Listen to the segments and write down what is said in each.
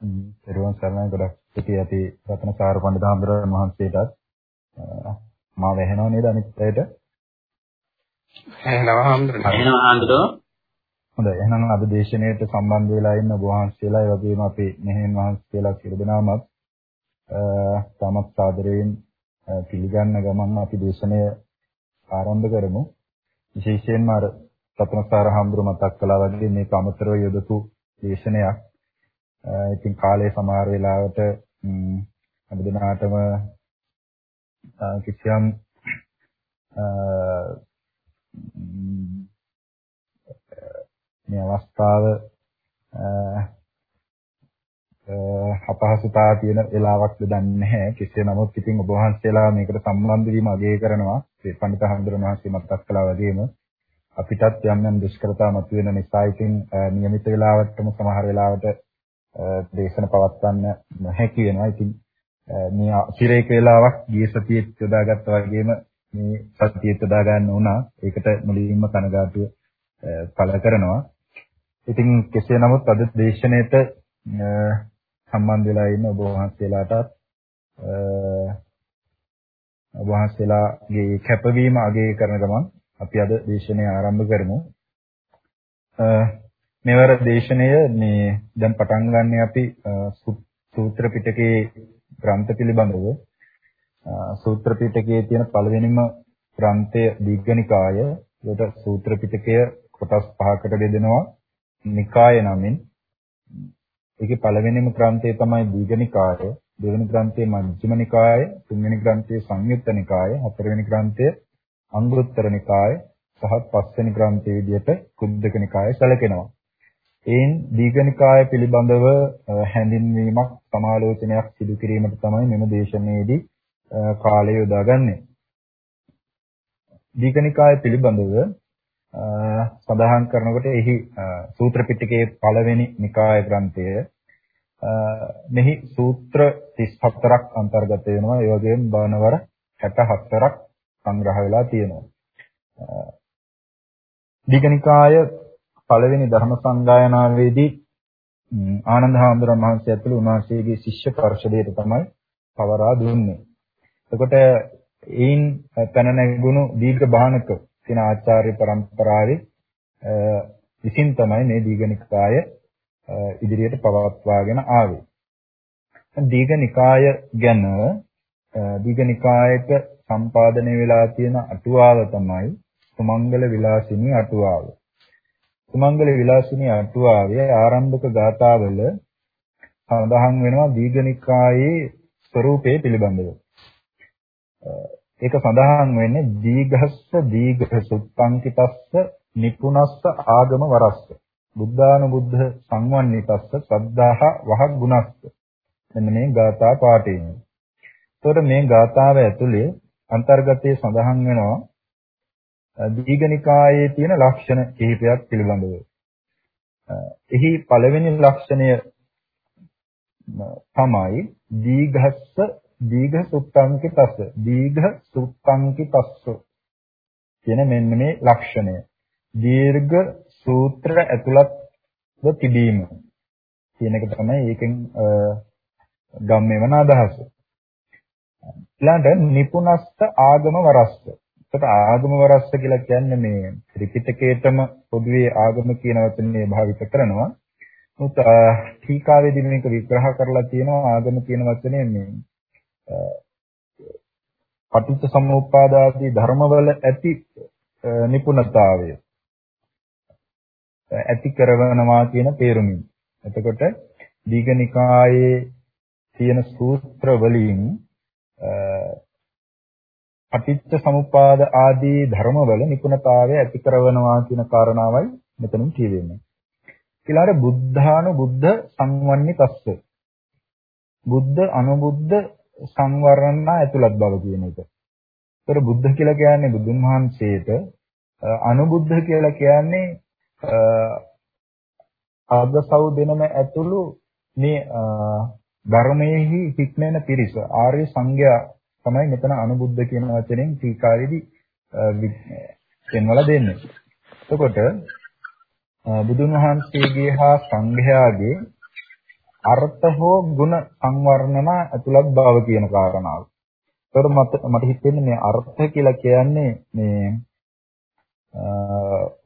පෙරවන් සරණයි ගොඩක් සිටි ඇති රත්නසාර පඬිත හඳුරන මහන්සියටත් මා වැහෙනව නේද අනිත් අයට? ඇහෙනවා හඳුරන. ඇහෙනවා හඳුරන. හොඳයි එහෙනම් අද දේශනාවට සම්බන්ධ වෙලා ඉන්න ඔබ වහන්සේලා ඒ වගේම අපේ මෙහෙන් වහන්සේලා සියලු දෙනාමත් තමත් සාදරයෙන් පිළිගන්න ගමන් අපි දේශනය ආරම්භ කරමු. විශේෂයෙන්ම අර සතනසාර හඳුර මතක් කළා වගේ මේක අමතරව යොදපු දේශනයක්. ඉතින් කාලේ සමහර වෙලාවට අප දිනාටම කිසියම් මේ අවස්ථාව අපහසුතාව තියෙන වෙලාවක්ද දන්නේ නැහැ. කෙසේ නමුත් ඉතින් ඔබ වහන්සේලා මේකට සම්බන්ධ වීම අගය කරනවා. ඒ පඬිත හඳුරන මහසී මතක් කළා වගේම අපිටත් යම් යම් දුෂ්කරතා මතුවෙන නිසා ඉතින් નિયમિત වෙලාවටම සමහර වෙලාවට දේශන පවත්වන්න නොහැකි වෙනවා. ඉතින් මේ අතිරේක වෙලාවක් ගිය සතියේ යොදාගත්තා වගේම මේ සතියේ යොදා ගන්න උනා. ඒකට මුලින්ම කනගාටුව පළ කරනවා. ඉතින් කෙසේ නමුත් අද දේශනෙට සම්බන්ධ වෙලා ඉන්න ඔබ වහන්සේලාටත් ඔබ වහන්සේලාගේ කැපවීම අගය කරන ගමන් අපි අද දේශනය ආරම්භ කරමු. මෙවර දේශනය මේ දැන් පටන් ගන්න අපි සූත්‍ර පිටකයේ ග්‍රන්ථ පිළිබඳව සූත්‍ර පිටකයේ තියෙන පළවෙනිම ග්‍රන්ථය දීඝනිකාය. ඒකට සූත්‍ර පිටකය කොටස් පහකට බෙදෙනවා. නිකාය නමින් ඒකේ පළවෙනිම ග්‍රන්ථය තමයි දීඝනිකාය දෙවෙනි ග්‍රන්ථය මජ්ක්‍ධිම නිකාය තුන්වෙනි ග්‍රන්ථය සංයුත්ත නිකාය හතරවෙනි ග්‍රන්ථය අංගුත්තර නිකාය සහ පස්වෙනි ග්‍රන්ථය විදිහට කුද්දක නිකාය සැලකෙනවා. එයින් දීඝනිකාය පිළිබඳව හැඳින්වීමක් සමාලෝචනයක් සිදු කිරීමට තමයි මෙම දේශනාවේදී කාලය යොදාගන්නේ. දීඝනිකාය පිළිබඳව සඳහන් කරනකොට එහි සූත්‍ර පිටකයේ පළවෙනි නිකාය ග්‍රන්ථය මෙහි සූත්‍ර 34ක් අන්තර්ගත වෙනවා ඒ වගේම බණවර 64ක් සංග්‍රහ වෙලා තියෙනවා දීඝනිකාය පළවෙනි ධර්ම සංගායනාවේදී ආනන්ද හාමුදුරන් වහන්සේ ඇතුළු උන්වහන්සේගේ ශිෂ්‍ය පරිශදයට තමයි පවරා දුන්නේ. එතකොට ඒයින් පැන නැගුණු දීර්ඝ බාහනක තියෙන ආචාර්ය પરම්පරාවේ විසින් තමයි මේ දීඝනිකාය ඉදිරියට පවත්වාගෙන ආවේ. දීඝනිකාය ගැන දීඝනිකායක සම්පාදනය වෙලා තියෙන අටුවාව තමයි සුමංගල විලාසිනී අටුවාව. සුමංගල විලාසිනී අටුවාවේ ආරම්භක ගාථාවල සඳහන් වෙනවා දීඝනිකායේ ස්වરૂපය පිළිබඳව. ඒක සඳහන් වෙන්නේ දීඝස්ස දීඝ සුත්තංකිතස්ස නිපුනස්ස ආගම වරස්ස බුද්ධානුබුද්ධ සංවන්නිතස්ස සද්ධාහ වහ ගුණස්ස මෙන්න මේ ගාථා පාඨයෙන්. එතකොට මේ ගාථාව ඇතුලේ අන්තර්ගතයේ සඳහන් වෙනවා දීඝනිකායේ තියෙන ලක්ෂණ කිහිපයක් පිළිබඳව. එහි පළවෙනි ලක්ෂණය තමයි දීඝස්ස දීඝ සුත්තංකිතස්ස දීඝ සුත්තංකිතස්ස කියන මෙන්න මේ ලක්ෂණය දීර්ඝ සූත්‍ර ඇතුළත්ව තිබීම කියන එක තමයි ඒකෙන් ගම්මේ වන අදහස. ඊළඟට නිපුනස්ස ආගම වරස්ස. ඒකට ආගම වරස්ස කියලා කියන්නේ මේ ත්‍රිපිටකයේතම පොදුවේ ආගම කියන වචනේ භාවිත කරනවා. උත් ටීකාවේදී මේක විග්‍රහ කරලා තියෙනවා ආගම කියන වචනේ මේ පටිච්ච සමුප්පාද ආදී ධර්මවල ඇති නිපුණතාවය ඇති කරවනවා කියන තේරුමින්. එතකොට දීඝනිකායේ තියෙන සූත්‍ර වලින් පටිච්ච සමුප්පාද ආදී ධර්මවල නිපුණතාවය ඇති කරවනවා කියන කාරණාවයි මෙතනින් කියවෙන්නේ. ඊළඟට බුද්ධානුබුද්ධ සංවන්නිතස්ස. බුද්ධ අනුබුද්ධ සංවරණ ඇතුළත් බව කියන එක. ඒතර බුද්ධ කියලා කියන්නේ බුදුන් වහන්සේට අනුබුද්ධ කියලා කියන්නේ ආගසව් දෙනම ඇතුළු මේ ධර්මයේහි හික්මෙන පිරිස ආර්ය සංඝයා තමයි මෙතන අනුබුද්ධ කියන වචනෙන් ටීකාවේදී පෙන්වලා දෙන්නේ. එතකොට බුදුන් වහන්සේගේ හා සංඝයාගේ අර්ථ හෝ ಗುಣ සංවර්ණන ඇතුළත් බව කියන කාරණාව. ඒතර මට මට හිතෙන්නේ මේ අර්ථ කියලා කියන්නේ මේ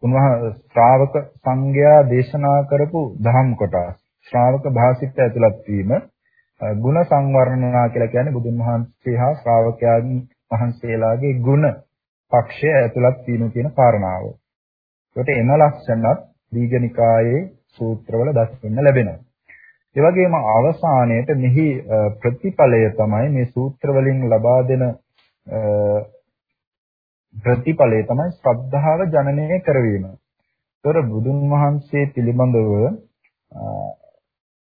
උන්වහන්සේ ශ්‍රාවක සංඝයා දේශනා කරපු ධම් කොටස්. ශ්‍රාවක භාෂිත ඇතුළත් වීම ಗುಣ සංවර්ණනා කියලා කියන්නේ බුදුන් වහන්සේ හා ශ්‍රාවකයන් වහන්සේලාගේ ಗುಣ පක්ෂය ඇතුළත් වීම කියන කාරණාව. ඒකට එන ලක්ෂණත් දීඝනිකායේ සූත්‍රවල දක්වන්න ලැබෙනවා. ඒ වගේම අවසානයේට මෙහි ප්‍රතිඵලය තමයි මේ සූත්‍ර වලින් ලබා දෙන ප්‍රතිඵලය තමයි ශ්‍රද්ධාව ජනනය කරවීම. ඒතර බුදුන් වහන්සේ පිළිබඳව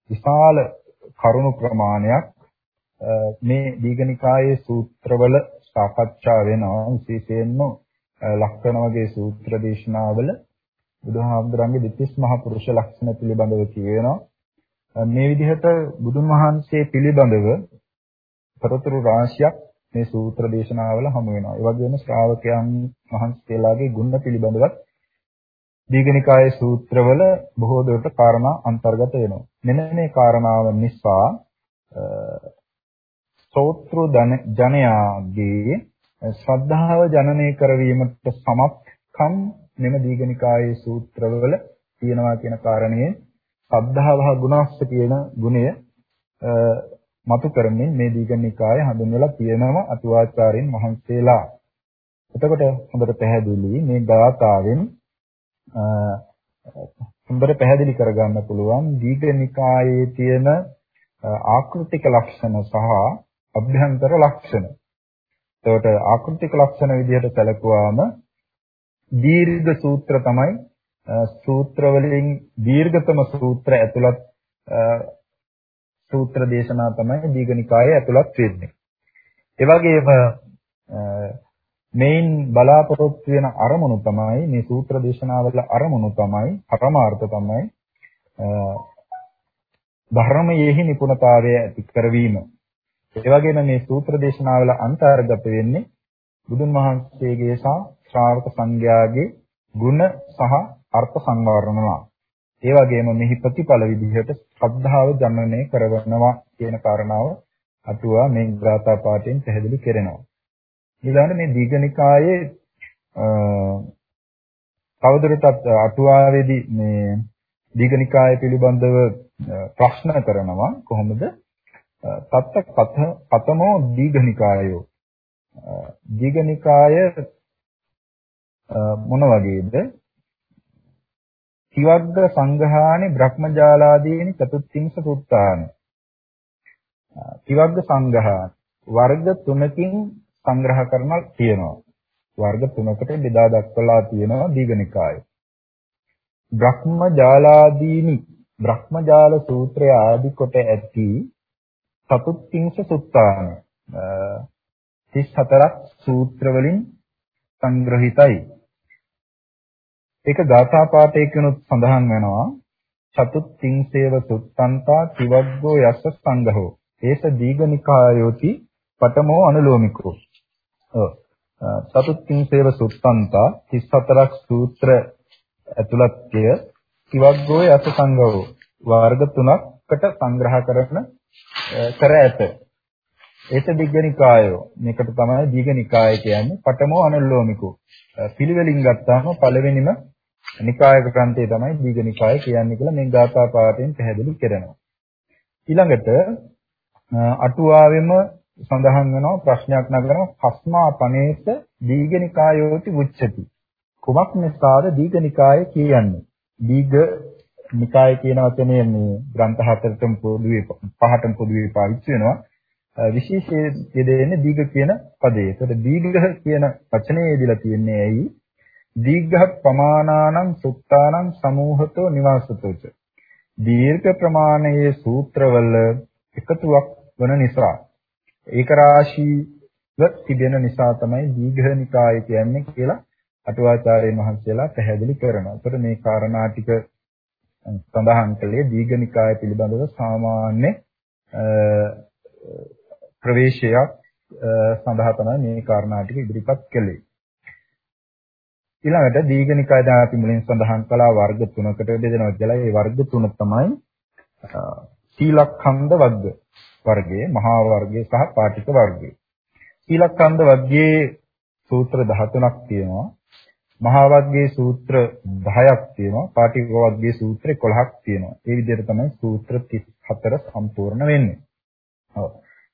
විශාල කරුණු ප්‍රමාණයක් මේ දීඝනිකායේ සූත්‍රවල සාකච්ඡා වෙනවා විශේෂයෙන්ම ලක්ෂණ වගේ සූත්‍ර දේශනාවල බුදුහාමුදුරන්ගේ දෙතිස් මහ පුරුෂ ලක්ෂණ පිළිබඳව කියවෙනවා මේ විදිහට බුදුන් වහන්සේ පිළිබඳව තොරතුරු රාශියක් මේ සූත්‍ර දේශනාවල හමු වෙනවා. ඒ වගේම ශ්‍රාවකයන් වහන්සේලාගේ ගුණ පිළිබඳවත් දීඝනිකායේ සූත්‍රවල බොහෝ දුරට කාරණා අන්තර්ගත වෙනවා. මෙන්න මේ කාරණාව නිසා සෝත්‍ර ජනයාගේ ශ්‍රද්ධාව ජනනය කරවීමට සමත්කම් මෙම දීඝනිකායේ සූත්‍රවල තියෙනවා කියන කාරණේ සද්ධාව හා ගුණස්ස කියන ගුණය මතු කරමින් මේ දීඝනිකාය හඳුන්වලා තියෙනවා අතුවාචාරින් වහන්සේලා. එතකොට හොඳට පැහැදිලි මේ ගාථාවෙන් හොඳට පැහැදිලි කරගන්න පුළුවන් දීඝනිකායේ තියෙන ආකෘතික ලක්ෂණ සහ අභ්‍යන්තර ලක්ෂණ. එතකොට ආකෘතික ලක්ෂණ විදිහට සැලකුවාම දීර්ඝ සූත්‍ර තමයි සූත්‍ර වලින් දීර්ඝතම සූත්‍ර ඇතුළත් සූත්‍ර දේශනා තමයි දීඝනිකායේ ඇතුළත් වෙන්නේ. ඒ වගේම මේන් බලාපොරොත්තු වෙන අරමුණු තමයි මේ සූත්‍ර දේශනාවල අරමුණු තමයි පරමාර්ථ තමයි ධර්මයේහි නිපුණතාවය ඇති කරවීම. ඒ වගේම මේ සූත්‍ර දේශනාවල අන්තර්ගත වෙන්නේ බුදුන් වහන්සේගේ සහ ශ්‍රාවක සංඝයාගේ ගුණ සහ අර්ථ සංවර්ණනවා. ඒ වගේම මෙහි ප්‍රතිඵල විදිහට ශ්‍රද්ධාව ජනනය කරවනවා කියන කාරණාව අටුවා මේ ග්‍රාථා පාඨයෙන් පැහැදිලි කරනවා. ඊළඟට මේ දීඝනිකායේ තවදුරටත් අටුවාවේදී මේ දීඝනිකාය පිළිබඳව ප්‍රශ්න කරනවා කොහොමද? තත්ත කත කතමෝ දීඝනිකායෝ දීඝනිකාය මොන වගේද? තිවග්ග සංඝානි බ්‍රහ්මජාලාදීනි චතුත්ථිංස සුත්තානි. තිවග්ග සංඝාන වර්ග තුනකින් සංග්‍රහ කරනවා තියෙනවා. වර්ග තුනකට බෙදා දක්වලා තියෙනවා දීඝනිකාය. බ්‍රහ්මජාලාදීනි බ්‍රහ්මජාල සූත්‍රය ආදි කොට ඇති චතුත්ථිංස සුත්තාන 34ක් සූත්‍ර වලින් සංග්‍රහිතයි. ඒක ගාථා පාඨයකිනුත් සඳහන් වෙනවා චතුත්ථිංසේව සුත්තන්තා තිවග්ගෝ යස්ස සංඝහෝ ඒස දීඝනිකායෝති පඨමෝ අනුලෝමිකෝ ඔව්. චතුත්ථිංසේව සුත්තන්තා 34ක් සූත්‍ර ඇතුළත්ය තිවග්ගෝ යස්ස සංඝහෝ වර්ග තුනකට සංග්‍රහ කරන කර ඇත. ඒස දීඝනිකායෝ මේකට තමයි දීඝනිකාය කියන්නේ. පඨමෝ අනුලෝමිකෝ පිළිවෙලින් ගත්තාම පළවෙනිම නිකායක ග්‍රන්ථය තමයි දීඝනිකාය කියන්නේ කියලා මේ ගාථා පාඨයෙන් පැහැදිලි කරනවා. ඊළඟට අටුවාවෙම සඳහන් වෙනවා ප්‍රශ්නයක් නගනවා කස්මා පනේස දීඝනිකායෝති උච්චති. කුමක් නිසාද දීඝනිකාය කියන්නේ? දීඝ නිකාය කියන වචනේ මේ ග්‍රන්ථ හතරටම පොදුවේ පහටම පොදුවේ පාවිච්චි වෙනවා. විශේෂයෙන් දෙන්නේ දීඝ කියන පදේ. ඒකට දීඝ කියන වචනේ යෙදලා තියන්නේ ඇයි? දීඝ ප්‍රමාණානම් සුත්තානම් සමූහතෝ නිවාසතෝච දීර්ඝ ප්‍රමාණයේ සූත්‍රවල එකතුවක් වන නිසා ඒක රාශීව තිබෙන නිසා තමයි දීඝ නිකාය කියන්නේ කියලා අටුවාචාර්යයන් වහන්සේලා පැහැදිලි කරනවා. ඒතර මේ කාරණා ටික සඳහන් කළේ දීඝ නිකාය පිළිබඳව සාමාන්‍ය ප්‍රවේශයක් සඳහා තමයි මේ කාරණා ටික ඉදිරිපත් කළේ. ඊළඟට දීඝනිකාය දාති මුලින් සඳහන් කළා වර්ග තුනකට බෙදෙනවා කියලා. ඒ වර්ග තුන තමයි සීලඛණ්ඩ වර්ග වර්ගයේ මහා වර්ගයේ සහ පාටික වර්ගයේ. සීලඛණ්ඩ වර්ගයේ සූත්‍ර 13ක් තියෙනවා. මහා වර්ගයේ සූත්‍ර 10ක් තියෙනවා. පාටික වර්ගයේ සූත්‍ර 11ක් තියෙනවා. ඒ විදිහට තමයි සූත්‍ර 34 සම්පූර්ණ වෙන්නේ. ඔව්.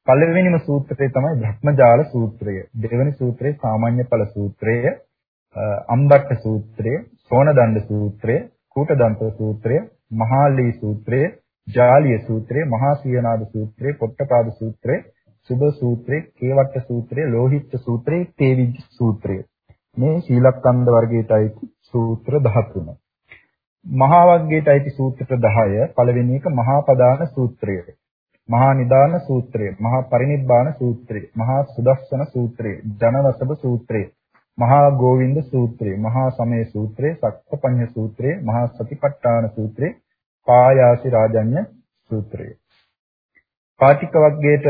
පළවෙනිම සූත්‍රය තමයි භ්‍රමජාල සූත්‍රය. දෙවෙනි සූත්‍රය සාමාන්‍ය ඵල සූත්‍රය. අම්බට්ට සූත්‍රය, සෝනදණ්ඩ සූත්‍රය, කූටදන්ත සූත්‍රය, මහාලී සූත්‍රය, ජාලිය සූත්‍රය, මහා සියනාද සූත්‍රය, පොට්ටපාද සූත්‍රය, සුබ සූත්‍රය, කේවට්ට සූත්‍රය, ලෝහිත්ත සූත්‍රය, තේවිජ් සූත්‍රය. මේ සීලක්ඛන්ද වර්ගයට අයිති සූත්‍ර 13. මහා වර්ගයට අයිති සූත්‍ර 10 පළවෙනි එක මහා පදාන සූත්‍රය. මහා නිදාන සූත්‍රය, මහා පරිනිබ්බාන සූත්‍රය, මහා සුදස්සන සූත්‍රය, ජනවසබ සූත්‍රය, මහා ගෝවින්ද සූත්‍රය, මහා සමය සූත්‍රය, සක්කපඤ්ඤ සූත්‍රය, මහා සතිපට්ඨාන සූත්‍රය, පායාසි රාජඤ්ඤ සූත්‍රය. පාටික වර්ගයේට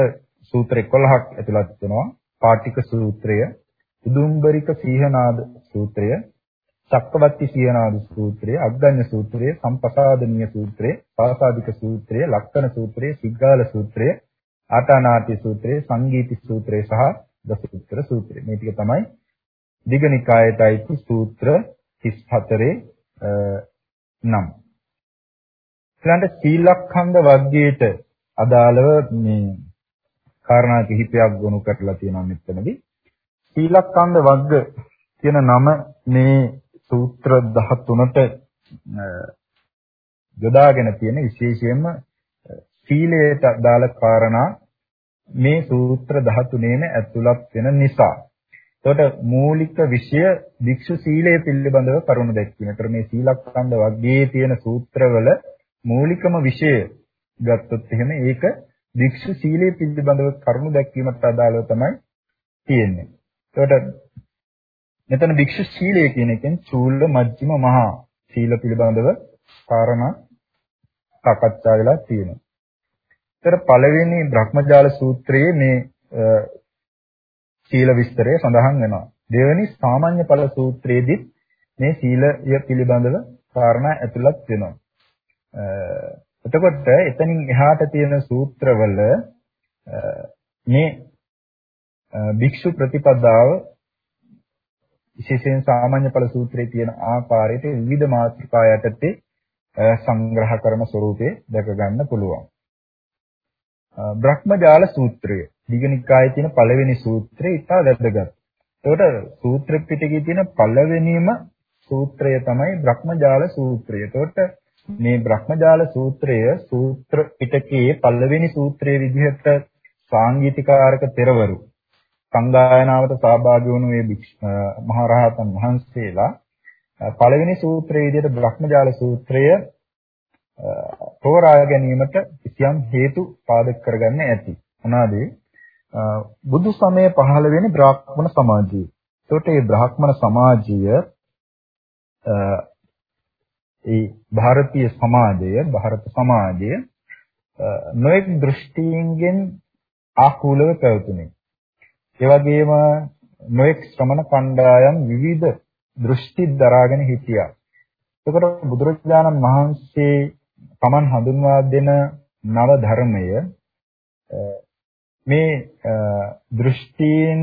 සූත්‍ර 11ක් ඇතුළත් වෙනවා. පාටික සූත්‍රය, උදුම්බරික සීහනාද සූත්‍රය, චක්කවත්ති සීහනාද සූත්‍රය, අග්ගඤ්ඤ සූත්‍රය, සම්පසාදනීය සූත්‍රය, පාසාදික සූත්‍රය, ලක්කන සූත්‍රය, සිග්ගාල සූත්‍රය, ආතානාති සූත්‍රය, සංගීති සූත්‍රය සහ දසුත්‍ර සූත්‍රය. මේ ටික තමයි දිගනිකායටයි සූත්‍ර 34 නම්. ඊළඟට සීලඛණ්ඩ වර්ගයට අදාළව මේ කාරණා කිහිපයක් ගොනු කරලා තියෙනවා මෙතනදී. සීලඛණ්ඩ වර්ග කියන නම මේ සූත්‍ර 13ට යොදාගෙන තියෙන විශේෂයෙන්ම සීලයට අදාළ කාරණා මේ සූත්‍ර 13ේම ඇතුළත් වෙන නිසා. එතකොට මූලික විෂය වික්ෂු සීලය පිළිබඳව කරුණු දැක්වීම. ඒතර මේ සීලඛණ්ඩ වර්ගයේ තියෙන සූත්‍රවල මූලිකම විෂය ගත්තොත් එහෙම ඒක වික්ෂු සීලයේ පිළිබඳව කරුණු දැක්වීමට අදාළව තමයි තියෙන්නේ. ඒකට මෙතන වික්ෂු සීලය කියන එකෙන් චූල මජ්ක්‍ධිම මහා සීල පිළිබඳව කාරණා සාකච්ඡා වෙලා තියෙනවා. ඒතර පළවෙනි බ්‍රහ්මජාල සූත්‍රයේ මේ සීල විස්තරය සඳහන් වෙනවා. දෙවෙනි සාමාන්‍ය ඵල සූත්‍රයේදී මේ සීලය පිළිබඳව කාරණා ඇතුළත් වෙනවා. එතකොට එතනින් එහාට තියෙන සූත්‍රවල මේ භික්ෂු ප්‍රතිපදාව විශේෂයෙන් සාමාන්‍ය ඵල සූත්‍රයේ තියෙන ආකාරයට විවිධ මාතෘකා යටතේ සංග්‍රහ කරන ස්වරූපේ දැක ගන්න පුළුවන්. බ්‍රහ්මජාල සූත්‍රය දීඝනිකායේ තියෙන පළවෙනි සූත්‍රය ඉතා වැදගත්. ඒකට සූත්‍ර පිටකයේ තියෙන පළවෙනිම සූත්‍රය තමයි බ්‍රහ්මජාල සූත්‍රය. ඒකට මේ බ්‍රහ්මජාල සූත්‍රය සූත්‍ර පිටකයේ පළවෙනි සූත්‍රයේ විදිහට සාංගීතිකාරක පෙරවරු සංගායනාවට සහභාගී වුණු මේ මහරහතන් වහන්සේලා පළවෙනි සූත්‍රයේ විදිහට බ්‍රහ්මජාල සූත්‍රය තෝරා ගැනීමට කිසියම් හේතු පාදක කරගන්න ඇති. මොනවාද? බුදු සමය පහළ වෙන්නේ බ්‍රාහ්මණ සමාජයේ. ඒකට මේ බ්‍රාහ්මණ සමාජය ඒ ಭಾರತೀಯ සමාජය, ಭಾರತ සමාජය නොඑක් දෘෂ්ටීන්ගෙන් ආකූලව පැවතුනේ. ඒ වගේම නොඑක් ශ්‍රමණ කණ්ඩායම් විවිධ දෘෂ්ටි දරාගෙන හිටියා. එතකොට බුදුරජාණන් වහන්සේ Taman හඳුන්වා දෙන නව ධර්මය මේ දෘෂ්ටීන්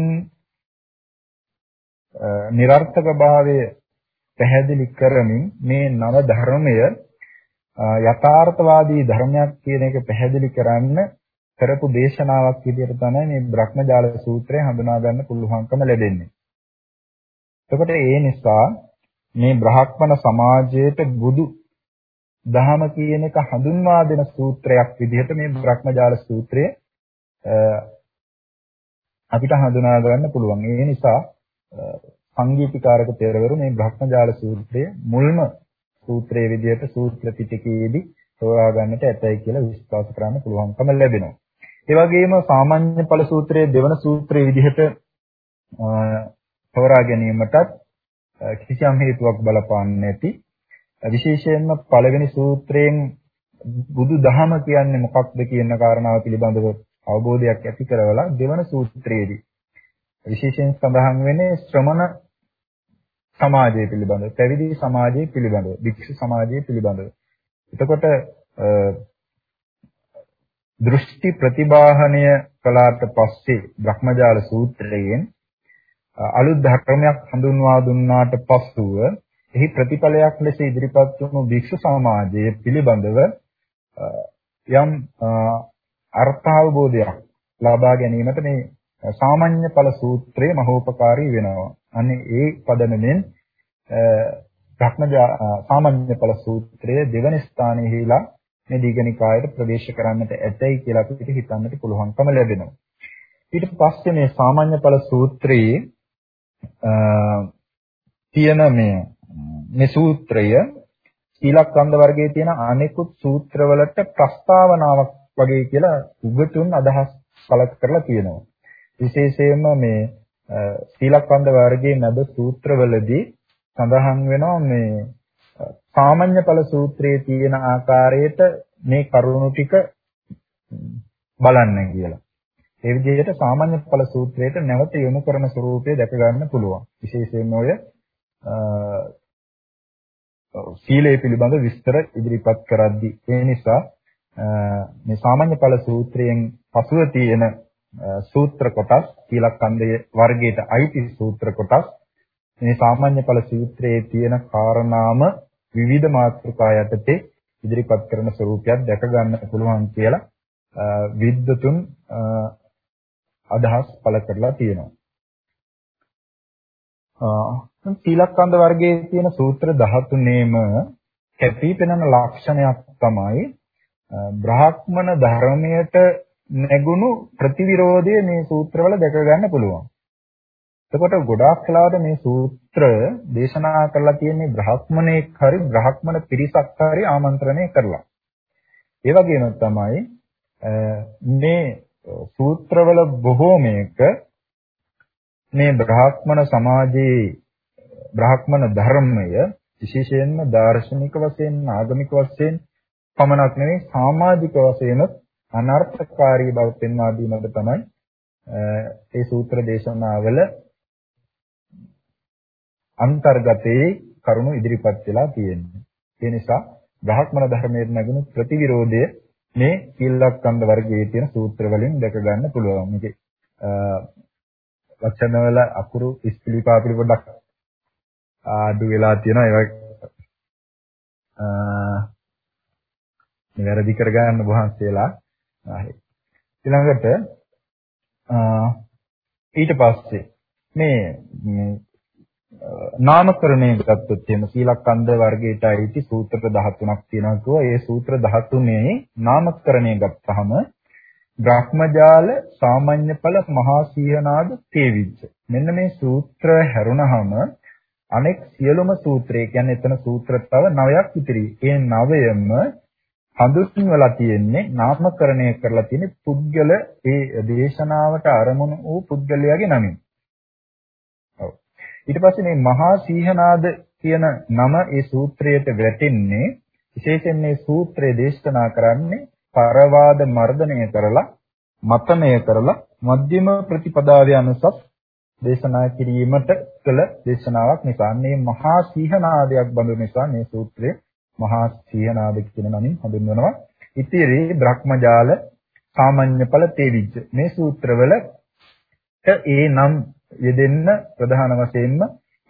નિરර්ථක භාවය පැහැදිලි කරමින් මේ නව ධර්මය යථාර්ථවාදී ධර්මයක් කියන එක පැහැදිලි කරන්න කරපු දේශනාවක් විදිහට තමයි මේ බ්‍රහ්මජාල සූත්‍රය හඳුනා ගන්න පුළුවන්කම ලැබෙන්නේ. එතකොට ඒ නිසා මේ බ්‍රහ්මණ සමාජයේට බුදු දහම කියන එක හඳුන්වා දෙන සූත්‍රයක් විදිහට මේ බ්‍රහ්මජාල සූත්‍රය අපිට හඳුනා ගන්න පුළුවන්. ඒ නිසා සංගීතීකාරක තේරවරු මේ බ්‍රහ්මජාල සූත්‍රයේ මුල්ම සූත්‍රයේ විදිහට සූත්‍ර පිටකයේදී තෝරා ගන්නට ඇතයි කියලා විශ්වාස කරන්න පුළුවන්කම ලැබෙනවා. ඒ වගේම සාමාන්‍ය ඵල සූත්‍රයේ දෙවන සූත්‍රයේ විදිහට තෝරා ගැනීමටත් කිසියම් හේතුවක් බලපාන්නේ නැති විශේෂයෙන්ම පළවෙනි සූත්‍රයෙන් බුදු දහම කියන්නේ මොකක්ද කියන කාරණාව පිළිබඳව අවබෝධයක් ඇති කරවලා දෙවන සූත්‍රයේදී විශේෂයෙන් සඳහන් වෙන්නේ ශ්‍රමණ සමාජය පිළිබඳව, පැවිදි සමාජය පිළිබඳව, භික්ෂු සමාජය පිළිබඳව. එතකොට දෘෂ්ටි ප්‍රතිබාහනය කළාට පස්සේ බ්‍රහ්මජාල සූත්‍රයෙන් අලුත් ධර්මයක් හඳුන්වා දුන්නාට පසුව එහි ප්‍රතිඵලයක් ලෙස ඉදිරිපත් වුණු භික්ෂු සමාජයේ පිළිබඳව යම් අර්ථාවබෝධයක් ලබා ගැනීමට මේ සාමාන්‍ය ඵල සූත්‍රය මහෝපකාරී වෙනවා. අනේ ඒ පදනමෙන් භ්‍රමජා සාමාන්‍ය ඵල සූත්‍රයේ දෙවන ස්ථානයේහිලා මේ දීඝනිකායට ප්‍රවේශ කරන්නට ඇතයි කියලා අපිට හිතන්නට පුළුවන්කම ලැබෙනවා. ඊට පස්සේ මේ සාමාන්‍ය ඵල සූත්‍රයේ තියෙන මේ මේ සූත්‍රය සීලකන්ද වර්ගයේ තියෙන අනෙකුත් සූත්‍රවලට ප්‍රස්තාවනාවක් වගේ කියලා උගතුන් අදහස් පළ කරලා තියෙනවා. විශේෂයෙන්ම මේ සීලකන්ද වර්ගයේ නැද සූත්‍රවලදී සඳහන් වෙනවා මේ සාමාන්‍ය ඵල සූත්‍රයේ තියෙන ආකාරයට මේ කරුණු ටික බලන්න කියලා. ඒ විදිහට සාමාන්‍ය ඵල සූත්‍රයට නැවත යොමු කරන ස්වરૂපය දැක ගන්න පුළුවන්. විශේෂයෙන්ම ඔය සීලය පිළිබඳ විස්තර ඉදිරිපත් කරද්දී ඒ නිසා මේ සාමාන්‍ය ඵල සූත්‍රයෙන් පසුව තියෙන සූත්‍ර කොටස් සීලකන්දයේ වර්ගයට අයිති සූත්‍ර කොටස් මේ සාමාන්‍ය ඵල සූත්‍රයේ තියෙන කාරණාම විවිධ මාතෘකා යටතේ ඉදිරිපත් කරන ස්වරූපයක් දැක ගන්න පුළුවන් කියලා විද්වතුන් අදහස් පළ කරලා තියෙනවා. සීලකන්ද වර්ගයේ තියෙන සූත්‍ර 13ෙම කැපී පෙනෙන ලක්ෂණයක් තමයි බ්‍රාහ්මණ ධර්මයට නැගුණු ප්‍රතිවිරෝධය මේ සූත්‍රවල දැක ගන්න පුළුවන්. එතකොට ගොඩාක් කලාවට මේ සූත්‍ර දේශනා කරලා තියෙන්නේ බ්‍රහ්මණෙක් හරි බ්‍රහ්මණ පිරිසක් හරි ආමන්ත්‍රණය කරලා. ඒ වගේම තමයි මේ සූත්‍රවල බොහෝමයක මේ බ්‍රාහ්මණ සමාජයේ බ්‍රාහ්මණ ධර්මය විශේෂයෙන්ම දාර්ශනික වශයෙන් ආගමික වශයෙන් පමණක් නෙවෙයි සමාජික වශයෙන් අනර්ථකාරී බව පෙන්වා දීමකට තමයි ඒ සූත්‍ර දේශනාවල අන්තර්ගතයේ කරුණු ඉදිරිපත් වෙලා තියෙන්නේ. ඒ නිසා බ්‍රහ්මණ ධර්මයේ නැගුණු ප්‍රතිවිරෝධය මේ කිල්ලක්කන්ද වර්ගයේ තියෙන සූත්‍ර වලින් දැක ගන්න පුළුවන්. මේකේ වචනවල අකුරු ඉස්පිලි පාපිලි පොඩ්ඩක් අඩු වෙලා තියෙනවා. ඒවා නිවැරදි කරගන්න වහන්සේලා. හරි. ඊළඟට ඊට පස්සේ මේ නාමකරණය ගත්තොත් එහෙම සීලකන්ද වර්ගයට අයිති සූත්‍ර 13ක් තියෙනවා කිව්වා. ඒ සූත්‍ර 13 නාමකරණය ගත්තහම බ්‍රහ්මජාල සාමාන්‍ය ඵල මහා සීහනාද තේවිච්ච. මෙන්න මේ සූත්‍ර හැරුණහම අනෙක් සියලුම සූත්‍රය කියන්නේ එතන සූත්‍ර තව නවයක් ඉතිරි. ඒ නවයම හඳුන්වලා තියෙන්නේ නාමකරණය කරලා තියෙන්නේ පුද්ගල ඒ දේශනාවට අරමුණු වූ පුද්ගලයාගේ නමින්. ඊට පස්සේ මේ මහා සීහනාද කියන නම ඒ සූත්‍රයට වැටෙන්නේ විශේෂයෙන් මේ සූත්‍රය දේශනා කරන්නේ පරවාද මර්ධනය කරලා මතනය කරලා මධ්‍යම ප්‍රතිපදාවේ අනුසස් දේශනා කිරීමට කළ දේශනාවක් නිසා මේ මහා සීහනාදයක් බඳු නිසා මේ සූත්‍රය මහා සීහනාද කියන නමින් හඳුන්වනවා. ඉතිරි බ්‍රහ්මජාල සාමාන්‍ය ඵල තේවිච්ච මේ සූත්‍රවල ඒ නම් යෙදෙන්න ප්‍රධාන වශයෙන්ම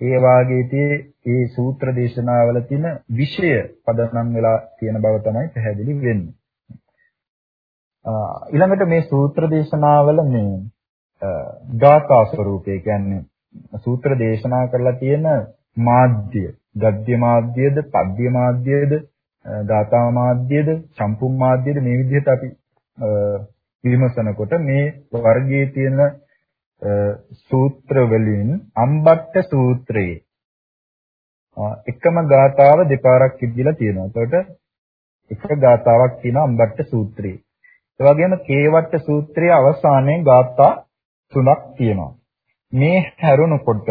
ඒ වාගේදී ඒ සූත්‍ර දේශනාවල තියෙන විෂය පදනම් වෙලා තියෙන බව තමයි පැහැදිලි වෙන්නේ. ඊළඟට මේ සූත්‍ර දේශනාවල මේ ගාථා ස්වරූපය කියන්නේ සූත්‍ර දේශනා කරලා තියෙන මාධ්‍ය, ගද්‍ය මාධ්‍යද, පද්‍ය මාධ්‍යද, ගාථා මාධ්‍යද, සම්පූර්ණ මාධ්‍යද මේ විදිහට අපි විමසනකොට මේ වර්ගයේ තියෙන සූත්‍ර වලින් අම්බට්ට සූත්‍රයේ එකම ගාතාව දෙපාරක් ඉදිලා තියෙනවා. එතකොට එක ගාතාවක් තියෙනවා අම්බට්ට සූත්‍රයේ. ඒ වගේම කේවට්ට සූත්‍රයේ අවසානයේ ගාථා තුනක් තියෙනවා. මේ හැරුණකොට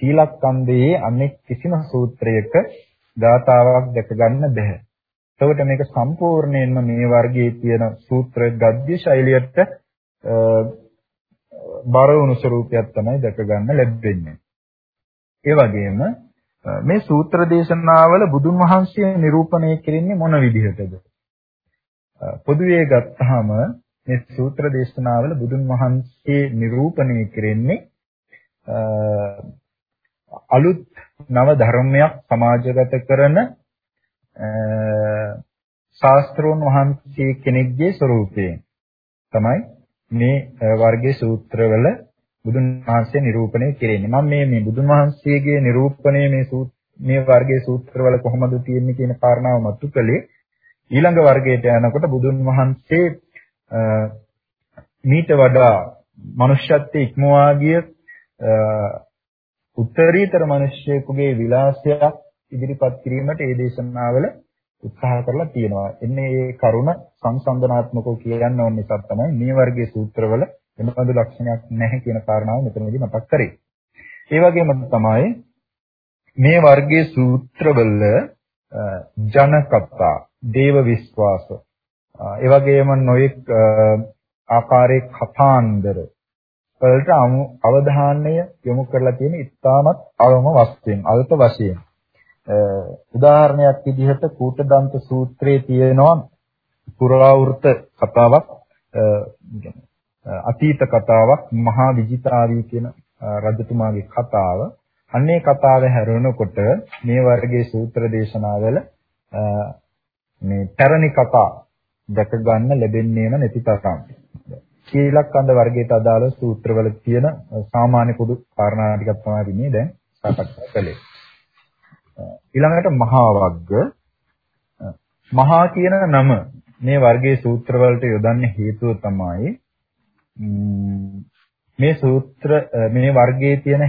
සීලක්කන්දේ අනෙක් කිසිම සූත්‍රයක ගාතාවක් දැක ගන්න බැහැ. එතකොට මේක සම්පූර්ණයෙන්ම මේ වර්ගයේ තියෙන සූත්‍ර ගද්‍ය ශෛලියට බර වුණු ස්වરૂපයක් තමයි දැක ගන්න ලැබෙන්නේ. ඒ වගේම මේ සූත්‍ර දේශනාවල බුදුන් වහන්සේ නිරූපණය කරන්නේ මොන විදිහටද? පොදුවේ ගත්තාම මේ සූත්‍ර දේශනාවල බුදුන් වහන්සේ නිරූපණය කරන්නේ අලුත් නව ධර්මයක් සමාජගත කරන ශාස්ත්‍රෝන් වහන්සේ කෙනෙක්ගේ ස්වરૂපයෙන් තමයි මේ වර්ගයේ සූත්‍රවල බුදුන් වහන්සේ නිරූපණය කෙරෙන්නේ. මම මේ මේ බුදුන් වහන්සේගේ නිරූපණය මේ මේ වර්ගයේ සූත්‍රවල කොහොමද තියෙන්නේ කියන කාරණාව මතු කළේ ඊළඟ වර්ගයට යනකොට බුදුන් වහන්සේ මීට වඩා මනුෂ්‍යත්වයේ ඉක්මවා ගිය උත්තරීතර මිනිස්සෙකුගේ විලාසයක් ඉදිරිපත් කිරීමට ඒ දේශනාවල උත්සාහ කරලා තියෙනවා. එන්නේ මේ කරුණ සංසන්දනාත්මකව කියන්න ඕන නිසා තමයි මේ වර්ගයේ සූත්‍රවල එනබඳු ලක්ෂණයක් නැහැ කියන කාරණාව මෙතනදී මතක් කරේ. ඒ වගේම තමයි මේ වර්ගයේ සූත්‍රවල ජනකතා, දේව විශ්වාස, ඒ වගේම නොයෙක් ආකාරයේ කථාන්දර වලට අවධානය යොමු කරලා තියෙන ඉතාමත් අවම වස්තුවෙන් අල්ප වශයෙන් උදාහරණයක් විදිහට කූටදන්ත සූත්‍රයේ තියෙනවා පුරාවෘත කතාවක් අතීත කතාවක් මහා විජිතාවී කියන රජතුමාගේ කතාව අන්නේ කතාව හැරෙනකොට මේ වර්ගයේ සූත්‍ර දේශනාවල මේ පැරණි කතා දැක ගන්න ලැබෙන්නේම නැති තරම්. සීලකන්ද වර්ගයට අදාළ සූත්‍රවල තියෙන සාමාන්‍ය පොදු කාරණා ටිකක් තමයි මේ දැන් සාකච්ඡා කළේ. ඊළඟට මහා වර්ග මහා කියන නම මේ වර්ගයේ සූත්‍රවලට යොදන්න හේතුව තමයි මේ සූත්‍ර මේ වර්ගයේ තියෙන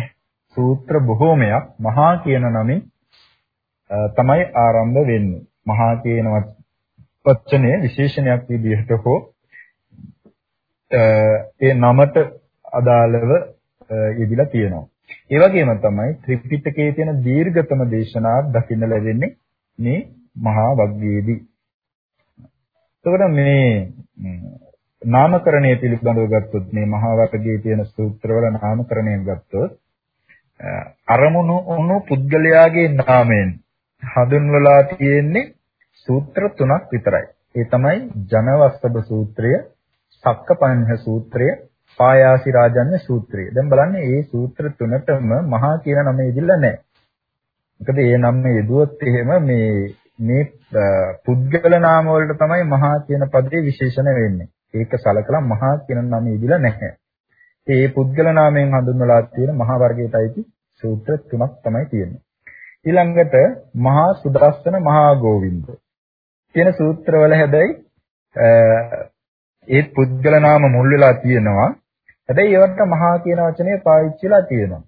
සූත්‍ර බොහෝමයක් මහා කියන නමින් තමයි ආරම්භ වෙන්නේ. මහා කියන වචනේ විශේෂණයක් විදිහට හෝ ඒ නමට අදාළව යෙදිලා තියෙනවා. ඒ වගේම තමයි ත්‍රිපිටකයේ තියෙන දීර්ඝතම දේශනාවක් දකින්න ලැබෙන්නේ මේ මහා වග්ගයේදී. එතකොට මේ නාමකරණය පිළිබඳව ගත්තොත් මේ මහා වග්ගයේ තියෙන සූත්‍රවල නාමකරණය ගත්තොත් අරමුණු උණු පුද්ගලයාගේ නාමයෙන් හඳුන්වලා තියෙන්නේ සූත්‍ර තුනක් විතරයි. ඒ තමයි ජනවස්සබ සූත්‍රය, සක්කපඤ්ඤ සූත්‍රය, පායාසි රාජන්‍ය සූත්‍රය. දැන් බලන්න මේ සූත්‍ර තුනටම මහා කියන නම ඉදිලා නැහැ. මොකද මේ නම යෙදුවොත් එහෙම මේ මේ පුද්ගල නාම වලට තමයි මහා කියන පදේ විශේෂණ වෙන්නේ. ඒක සලකලා මහා කියන නම ඉදිලා නැහැ. ඒ පුද්ගල නාමයෙන් හඳුන්වලා තියෙන මහා වර්ගයට අයිති සූත්‍ර තුනක් තමයි තියෙන්නේ. ඊළඟට මහා සුදස්සන මහා ගෝවින්ද කියන සූත්‍රවල හැබැයි ඒ පුද්ගල නාම මුල් වෙලා තියෙනවා. හැබැයි ඒවට මහා කියන වචනේ පාවිච්චිලා තියෙනවා.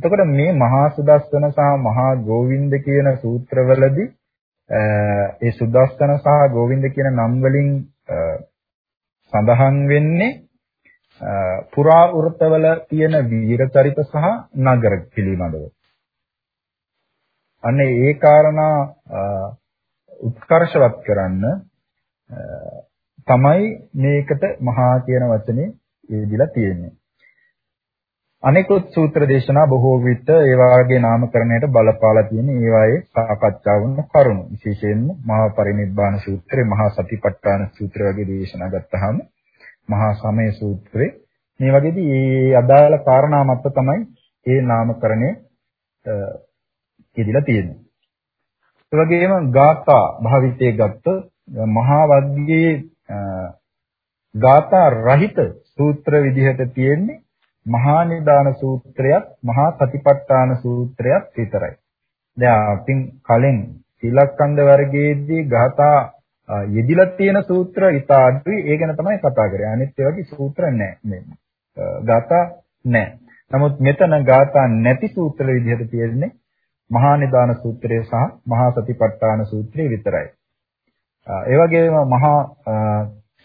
එතකොට මේ මහා සුදස්සන සහ මහා ගෝවින්ද කියන සූත්‍රවලදී ඒ සුදස්සන සහ ගෝවින්ද කියන නම් වලින් සඳහන් වෙන්නේ පුරා වෘතවල තියෙන වීර චරිත සහ නගර පිළිබඳව. අනේ ඒ කාරණා උත්කර්ෂවත් කරන්න තමයි මේකට මහා කියන වචනේ යෙදිලා තියෙන්නේ. අනෙකුත් සූත්‍ර දේශනා බොහෝ විට ඒ වාගේ නාමකරණයට බලපාලා තියෙන ඒවායේ සාකච්ඡා වුණ කරුණු. විශේෂයෙන්ම මහා පරිනිබ්බාන සූත්‍රය, මහා සතිපට්ඨාන සූත්‍රය වගේ දේශනා ගත්තාම මහා සමය සූත්‍රය මේ වගේදී මේ අදාළ කාරණා මත තමයි මේ නාමකරණය යෙදිලා තියෙන්නේ. ඒ වගේම ගාථා භාවිතයේ ගත්ත මහා වග්ගයේ ගාථා රහිත සූත්‍ර විදිහට තියෙන්නේ මහා නිදාන සූත්‍රයක් මහා සතිපට්ඨාන සූත්‍රයක් විතරයි. දැන් අපින් කලින් සීලස්කන්ධ වර්ගයේදී ගාථා යෙදිලා තියෙන සූත්‍ර ඉතා අඩුයි. ඒ ගැන තමයි කතා කරන්නේ. අනිත් ඒවාගේ සූත්‍ර නැහැ. මේ ගාථා නැහැ. නමුත් මෙතන ගාථා නැති සූත්‍ර විදිහට තියෙන්නේ මහා නිදාන සූත්‍රය සහ මහා සතිපට්ඨාන සූත්‍රය විතරයි. ඒ වගේම මහා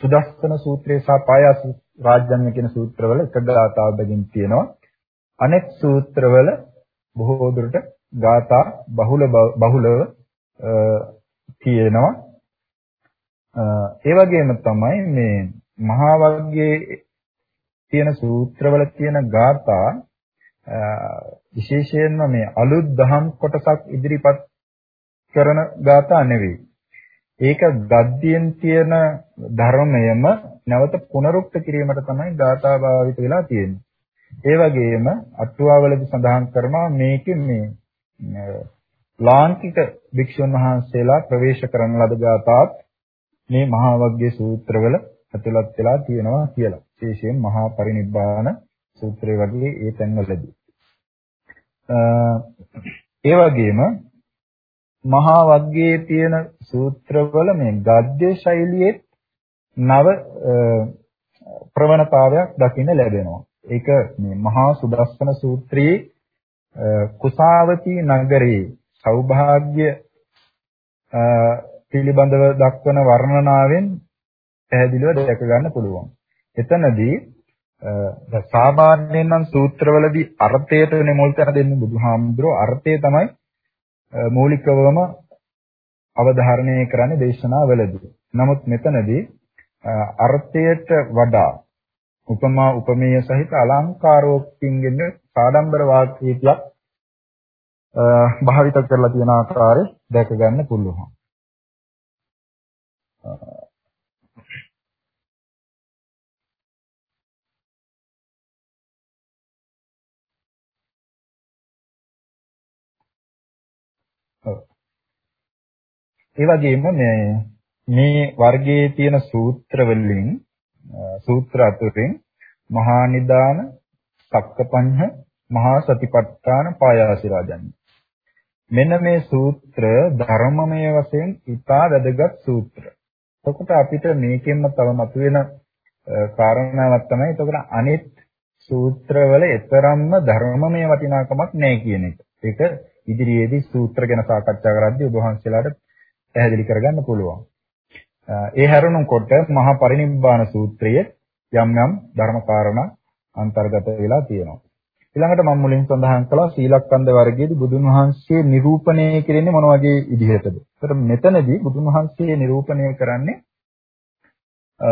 සුදස්සන සූත්‍රය සහ පායාස රාජ්‍යඥ කියන සූත්‍රවල එක ගාථාවක් බැගින් තියෙනවා. අනෙක් සූත්‍රවල බොහෝ දුරට ගාථා බහුල බහුලව තියෙනවා. ඒ වගේම තමයි මේ මහා වර්ගයේ තියෙන සූත්‍රවල තියෙන ගාථා විශේෂයෙන්ම මේ අලුත් දහම් කොටසක් ඉදිරිපත් කරන ගාථා නෙවෙයි. ඒක ගද්දියෙන් තියෙන ධර්මයම නැවත පුනරුක්ත කිරීමට තමයි ගාථා භාවිත වෙලා තියෙන්නේ. ඒ වගේම අටුවාවලදී සඳහන් කරනවා මේකේ මේ ලාංකික භික්ෂුන් වහන්සේලා ප්‍රවේශ කරන ලද ගාථාත් මේ මහා වග්ගයේ සූත්‍රවල ඇතුළත් වෙලා තියෙනවා කියලා. විශේෂයෙන් මහා පරිනිබ්බාන සූත්‍රය වගේ ඒ තැන්වලදී. ඒ වගේම මහා වග්ගයේ තියෙන සූත්‍රවල මේ ගද්‍ය ශෛලියේ නව ප්‍රවණතාවයක් දකින්න ලැබෙනවා. ඒක මේ මහා සුදස්සන සූත්‍රයේ කුසාවති නගරේ සෞභාග්‍ය පිළිබඳව දක්වන වර්ණනාවෙන් පැහැදිලිව දැක ගන්න පුළුවන්. එතනදී සාමාන්‍යයෙන් නම් සූත්‍රවලදී අර්ථයට මුල් තැන දෙන්නේ බුදුහාමුදුරුවෝ අර්ථය තමයි මූලිකවම අවධාරණය කරන්නේ දේශනාවලදී. නමුත් මෙතනදී අර්ථයට වඩා උපමා උපමේය සහිත අලංකාරෝක්තියෙන් සාඩම්බර වාක්‍යයක් භාවිත කරලා තියෙන ආකාරය දැක ගන්න පුළුවන්. ඒ වගේම මේ මේ වර්ගයේ තියෙන සූත්‍ර වලින් සූත්‍ර අතුරින් මහා නිදාන, සක්කපඤ්ඤ, මහා සතිපට්ඨාන, පායාසි රාජඤ්ඤ. මෙන්න මේ සූත්‍ර ධර්මමය වශයෙන් ඉතා වැදගත් සූත්‍ර. එතකොට අපිට මේකෙන්ම තව මතුවෙන කාරණාවක් තමයි එතකොට අනිත් සූත්‍රවල ඊතරම්ම ධර්මමය වටිනාකමක් නැහැ කියන එක. ඒක ඉදිරියේදී සූත්‍ර ගැන සාකච්ඡා කරද්දී ඔබ වහන්සේලාට පැහැදිලි කරගන්න පුළුවන්. ඒ හැරුණුකොට මහා පරිනිබ්බාන සූත්‍රයේ යම් යම් ධර්මකාරණා අන්තර්ගත වෙලා තියෙනවා. ඊළඟට මම මුලින් සඳහන් කළා සීලක්කන්ද වර්ගයේදී බුදුන් වහන්සේ නිරූපණය කරන්නේ මොන වගේ විදිහටද? ඒතර මෙතනදී බුදුන් වහන්සේ නිරූපණය කරන්නේ අ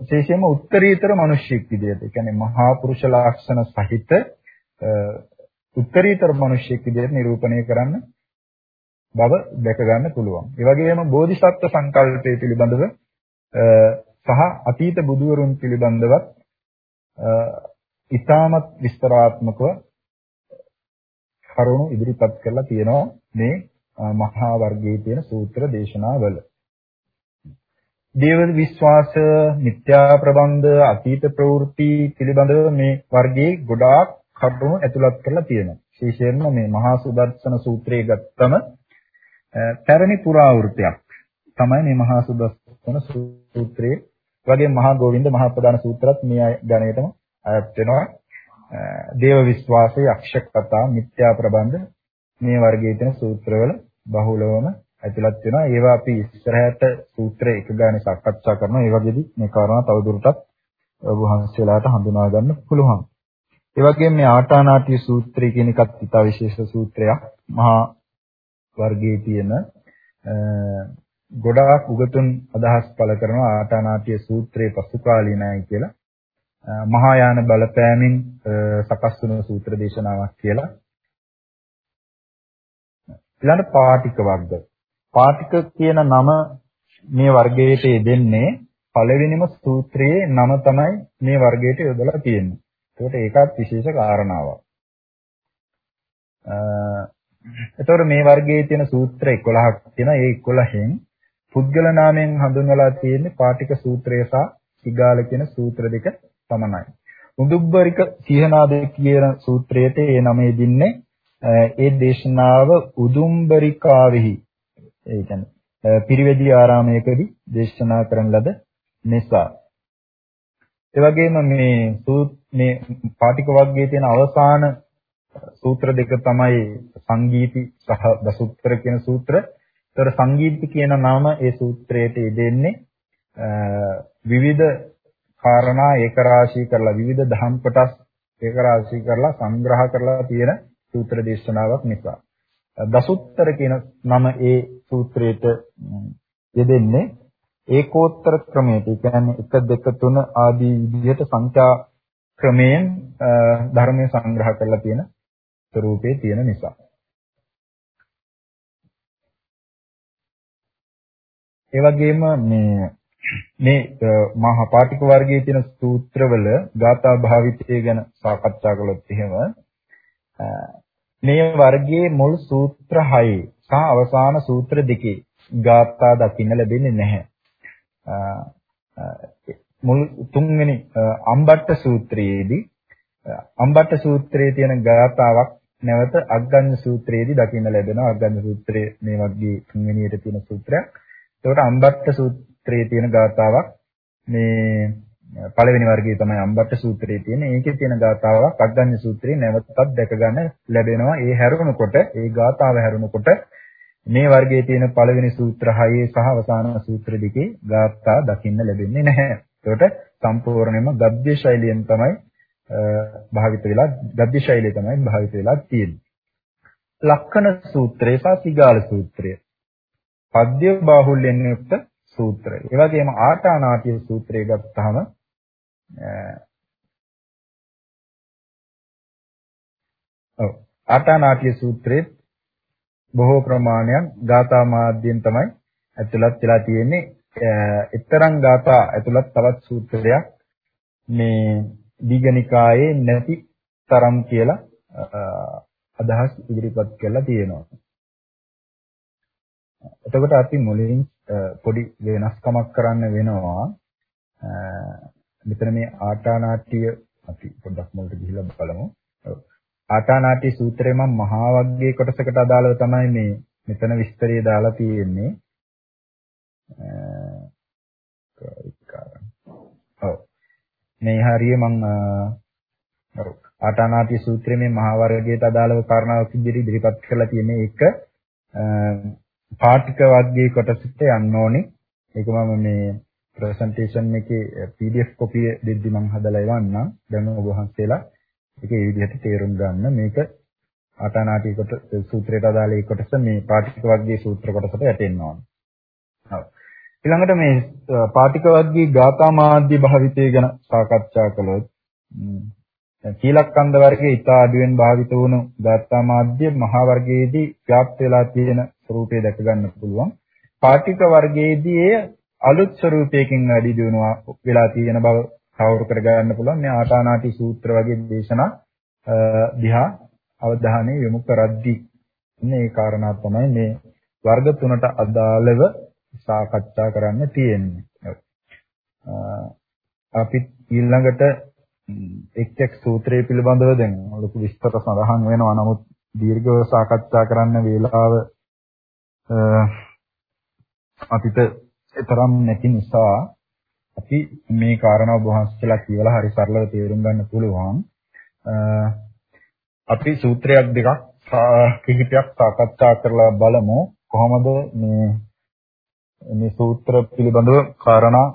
විශේෂයෙන්ම උත්තරීතර මිනිස්සෙක් විදිහට. ඒ කියන්නේ මහා පුරුෂ ලක්ෂණ සහිත උත්තරීතර මිනිස්සෙක් විදිහට නිරූපණය කරන්න බව දැක ගන්න පුළුවන්. ඒ වගේම බෝධිසත්ව සංකල්පය පිළිබඳව සහ අතීත බුදුවරුන් පිළිබඳවත් ඉතාමත් විස්තරාත්මකව කරුණු ඉදිරිපත් කරලා තියෙනවා මේ මහා වර්ගයේ තියෙන සූත්‍ර දේශනාවල. දේව විශ්වාස, මිත්‍යා ප්‍රබන්ධ, අතීත ප්‍රවෘත්ති පිළිබඳව මේ වර්ගයේ ගොඩාක් කරුණු ඇතුළත් කරලා තියෙනවා. විශේෂයෙන්ම මේ මහා සුදර්ශන සූත්‍රයේ ගත්තම පැරණි පුරාවෘතයක් තමයි මේ මහා සුදස්සන සූත්‍රයේ වගේ මහා ගෝවින්ද මහා ප්‍රධාන සූත්‍රات මේ ගණයටම අයත් වෙනවා. දේව විශ්වාසයේ අක්ෂක කතා මිත්‍යා ප්‍රබන්ධ මේ වර්ගයේ තියෙන සූත්‍රවල බහුලවම ඇතුළත් වෙනවා. ඒවා අපි ඉස්සරහට සූත්‍රය එක ගානේ සාකච්ඡා කරනවා. ඒ වගේදී මේ කාරණා තවදුරටත් ඔබ වහන්සේලාට හඳුනා ගන්න පුළුවන්. ඒ වගේම මේ ආටානාටි සූත්‍රය කියන එකත් ඉතා විශේෂ සූත්‍රයක්. මහා වර්ගයේ තියෙන ගොඩාක් උගතුන් අදහස් පළ කරනවා ආටානාටිය සූත්‍රයේ පසුකාලීනයි කියලා. මහායාන බලපෑමින් සකස් වුණු සූත්‍ර දේශනාවක් කියලා. ඊළඟ පාටික වර්ග. පාටික කියන නම මේ වර්ගයට යෙදෙන්නේ පළවෙනිම සූත්‍රයේ නම තමයි මේ වර්ගයට යොදලා තියෙන්නේ. ඒකට ඒකත් විශේෂ කාරණාවක්. එතකොට මේ වර්ගයේ තියෙන සූත්‍ර 11ක් තියෙනවා. ඒ 11න් පුද්ගල නාමයෙන් හඳුන්වලා තියෙන්නේ පාටික සූත්‍රය සහ සිගාල කියන සූත්‍ර දෙක පමණයි. උදුබ්බරික සිහනාද කියන සූත්‍රයට ඒ නම දෙන්නේ ඒ දේශනාව උදුම්බරිකාවෙහි ඒ කියන්නේ පිරිවැදි ආරාමයකදී දේශනා කරන ලද නිසා ඒ වගේම මේ සූත් මේ පාටික වර්ගයේ තියෙන අවසාන සූත්‍ර දෙක තමයි සංගීති සහ දසුත්තර කියන සූත්‍ර. ඒතර සංගීති කියන නම ඒ සූත්‍රයට යෙදෙන්නේ විවිධ කාරණා ඒක රාශී කරලා විවිධ දහම් කොටස් ඒක රාශී කරලා සංග්‍රහ කරලා තියෙන සූත්‍ර දේශනාවක් නිසා. දසුත්තර කියන නම ඒ සූත්‍රයට යෙදෙන්නේ ඒකෝත්තර ක්‍රමයට. ඒ කියන්නේ 1 2 3 ආදී විදිහට සංඛ්‍යා ක්‍රමයෙන් ධර්මයේ සංග්‍රහ කරලා තියෙන ස්වરૂපේ තියෙන නිසා. ඒ වගේම මේ මේ මහා පාටික වර්ගයේ තියෙන සූත්‍රවල ගාථා භාවිතය ගැන සාකච්ඡා කළොත් එහෙම මේ වර්ගයේ මුල් සූත්‍ර 6 සහ අවසාන සූත්‍ර දෙකේ ගාථා දකින්න ලැබෙන්නේ නැහැ. මුල් තුන්වෙනි අම්බට්ට සූත්‍රයේදී අම්බට්ට සූත්‍රයේ තියෙන ගාථාවක් නැවත අග්ගඤ්ඤ සූත්‍රයේදී දකින්න ලැබෙනවා. අග්ගඤ්ඤ සූත්‍රයේ මේ වගේ තුන්වෙනියට තියෙන සූත්‍රයක්. ඒකට අම්බට්ට සූත්‍රයේ තියෙන ගාථාවක් මේ පළවෙනි වර්ගයේ තමයි අම්බට්ට සූත්‍රයේ තියෙන. ඒකේ තියෙන ගාථාවක් අග්ගඤ්ඤ සූත්‍රයේ නැවතත් දැක ගන්න ලැබෙනවා. ඒ හැරුණකොට, ඒ ගාථාව හැරුණකොට මේ වර්ගයේ තියෙන පළවෙනි සූත්‍ර 6 සහ අවසාන සූත්‍ර දෙකේ ගාථා දකින්න ලැබෙන්නේ නැහැ. ඒකට සම්පූර්ණයෙන්ම ගද්‍ය ශෛලියෙන් තමයි භාවිත වෙලා ගද්‍ය ශෛලිය තමයි භාවිත වෙලා තියෙන්නේ. ලක්කන සූත්‍රය සහ සිගාල සූත්‍රය. පද්‍ය බාහුල්‍යයෙන් යුක්ත සූත්‍රය. ඒ වගේම ආටානාටිය සූත්‍රය ගත්තාම ඔව් ආටානාටිය සූත්‍රයේ බොහෝ ප්‍රමාණයක් ගාථා මාධ්‍යයෙන් තමයි ඇතුළත් වෙලා තියෙන්නේ. එතරම් ගාථා ඇතුළත් තවත් සූත්‍රයක් මේ දීඝනිකායේ නැති තරම් කියලා අදහස් ඉදිරිපත් කරලා තියෙනවා. එතකොට අපි මුලින් පොඩි වෙනස්කමක් කරන්න වෙනවා. මෙතන මේ ආටානාට්‍ය අපි පොඩ්ඩක් මුලට ගිහිල්ලා බලමු. ආටානාටි සූත්‍රයේ මම මහා වග්ගයේ කොටසකට අදාළව තමයි මේ මෙතන විස්තරය දාලා තියෙන්නේ. ඔව්. මේ හරිය මම ආටානාටි සූත්‍රයේ මේ මහා වර්ගයට අදාළව කාරණාවක් ඉදිරිපත් කරලා තියෙන්නේ ඒක පාටික වර්ගයේ කොටසට යන්න ඕනේ. ඒක මම මේ ප්‍රසන්ටේෂන් එකේ PDF කොපිය දෙද්දි මම හදලා එවන්නම්. දැන් ඔබ වහන්සේලා ඒක ඒ විදිහට තේරුම් ගන්න මේක ආටානාටි කොට සූත්‍රයට අදාළ ඒ කොටස මේ පාටික වර්ගයේ සූත්‍ර කොටසට යටෙන්න ඕනේ. ඔව්. ඊළඟට මේ පාටික වර්ගයේ ගාථා මාධ්‍ය භාවිතය ගැන සාකච්ඡා කළොත් සීලක්ඛන්ද වර්ගයේ ඊට අඩුවෙන් භාවිත වුණු ගාථා මාධ්‍ය මහා වර්ගයේදී ව්‍යාප්ත වෙලා තියෙන ස්වરૂපය දැක ගන්න පුළුවන්. පාටික වර්ගයේදී එය අලුත් ස්වરૂපයකින් වැඩි දියුණුව වෙලා තියෙන බව කවුරු කර ගන්න පුළුවන්. මේ ආටානාටි සූත්‍ර වගේ දේශනා දිහා අවධානය යොමු කරද්දී මේ කාරණා තමයි මේ වර්ග තුනට අදාළව සාකච්ඡා කරන්න තියෙන්නේ. අපි ඊළඟට එක් එක් සූත්‍රයේ පිළිබඳව දැන් ලොකු විස්තර සඳහන් වෙනවා. නමුත් දීර්ඝව සාකච්ඡා කරන්න වේලාව අපිට තරම් නැති නිසා අපි මේ කාරණාව වහන්සේලා කියලා හරි සරලව තේරුම් ගන්න පුළුවන්. අපි සූත්‍රයක් දෙකක් කිහිපයක් සාකච්ඡා කරලා බලමු කොහොමද මේ මේ සූත්‍ර පිළිබඳව කාරණා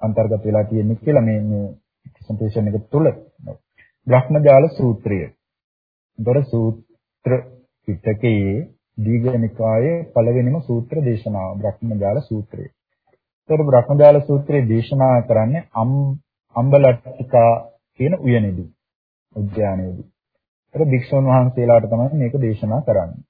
අන්තර්ගත වෙලා තියෙන්නේ කියලා මේ මේ ප්‍රසන්ටේෂන් එක තුල බ්‍රහ්මජාල සූත්‍රය. දර සූත්‍ර පිටකයේ දීඝනිකායේ පළවෙනිම සූත්‍ර දේශනාව බ්‍රහ්මජාල සූත්‍රය. ඒතර බ්‍රහ්මජාල සූත්‍රයේ දේශනා කරන්නේ අම්බලට්ටිකා කියන උයනේදී උද්‍යානයේදී. ඒක භික්ෂුන් වහන්සේලාට තමයි මේක දේශනා කරන්නේ.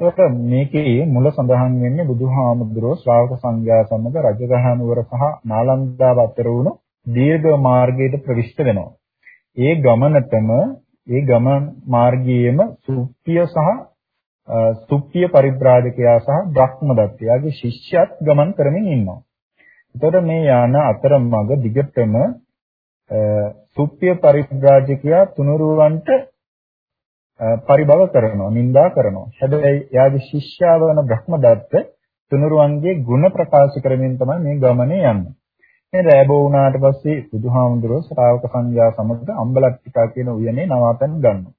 එතකොට මේකේ මුල සඳහන් වෙන්නේ බුදුහාමුදුරුවෝ ශ්‍රාවක සංඝයා සමග රජගහ නුවර සහ නාලන්දාව අතර වුණු දීර්ඝ මාර්ගයට ප්‍රවිෂ්ඨ වෙනවා. ඒ ගමනටම ඒ ගමන් මාර්ගයේම සුප්පිය සහ සුප්පිය පරිබ්‍රාජකයා සහ බ්‍රහ්මදත්තයාගේ ශිෂ්‍යයත් ගමන් කරමින් ඉන්නවා. එතකොට මේ යාන අතරමඟ දිගටම සුප්පිය පරිබ්‍රාජකයා තුනුරුවන්ට පරිභව කරනවා නිඳා කරනවා. හැබැයි එයාගේ ශිෂ්‍යයා වන බ්‍රහ්මදත්ත තුනුරුවන්ගේ ගුණ ප්‍රකාශ කරමින් තමයි මේ ගමනේ යන්නේ. මේ රැබෝ වුණාට පස්සේ බුදුහාමුදුරුවෝ ශ්‍රාවක සංඝයා සමග අම්බලට්ටිකා කියන උයනේ නවාතැන් ගන්නවා.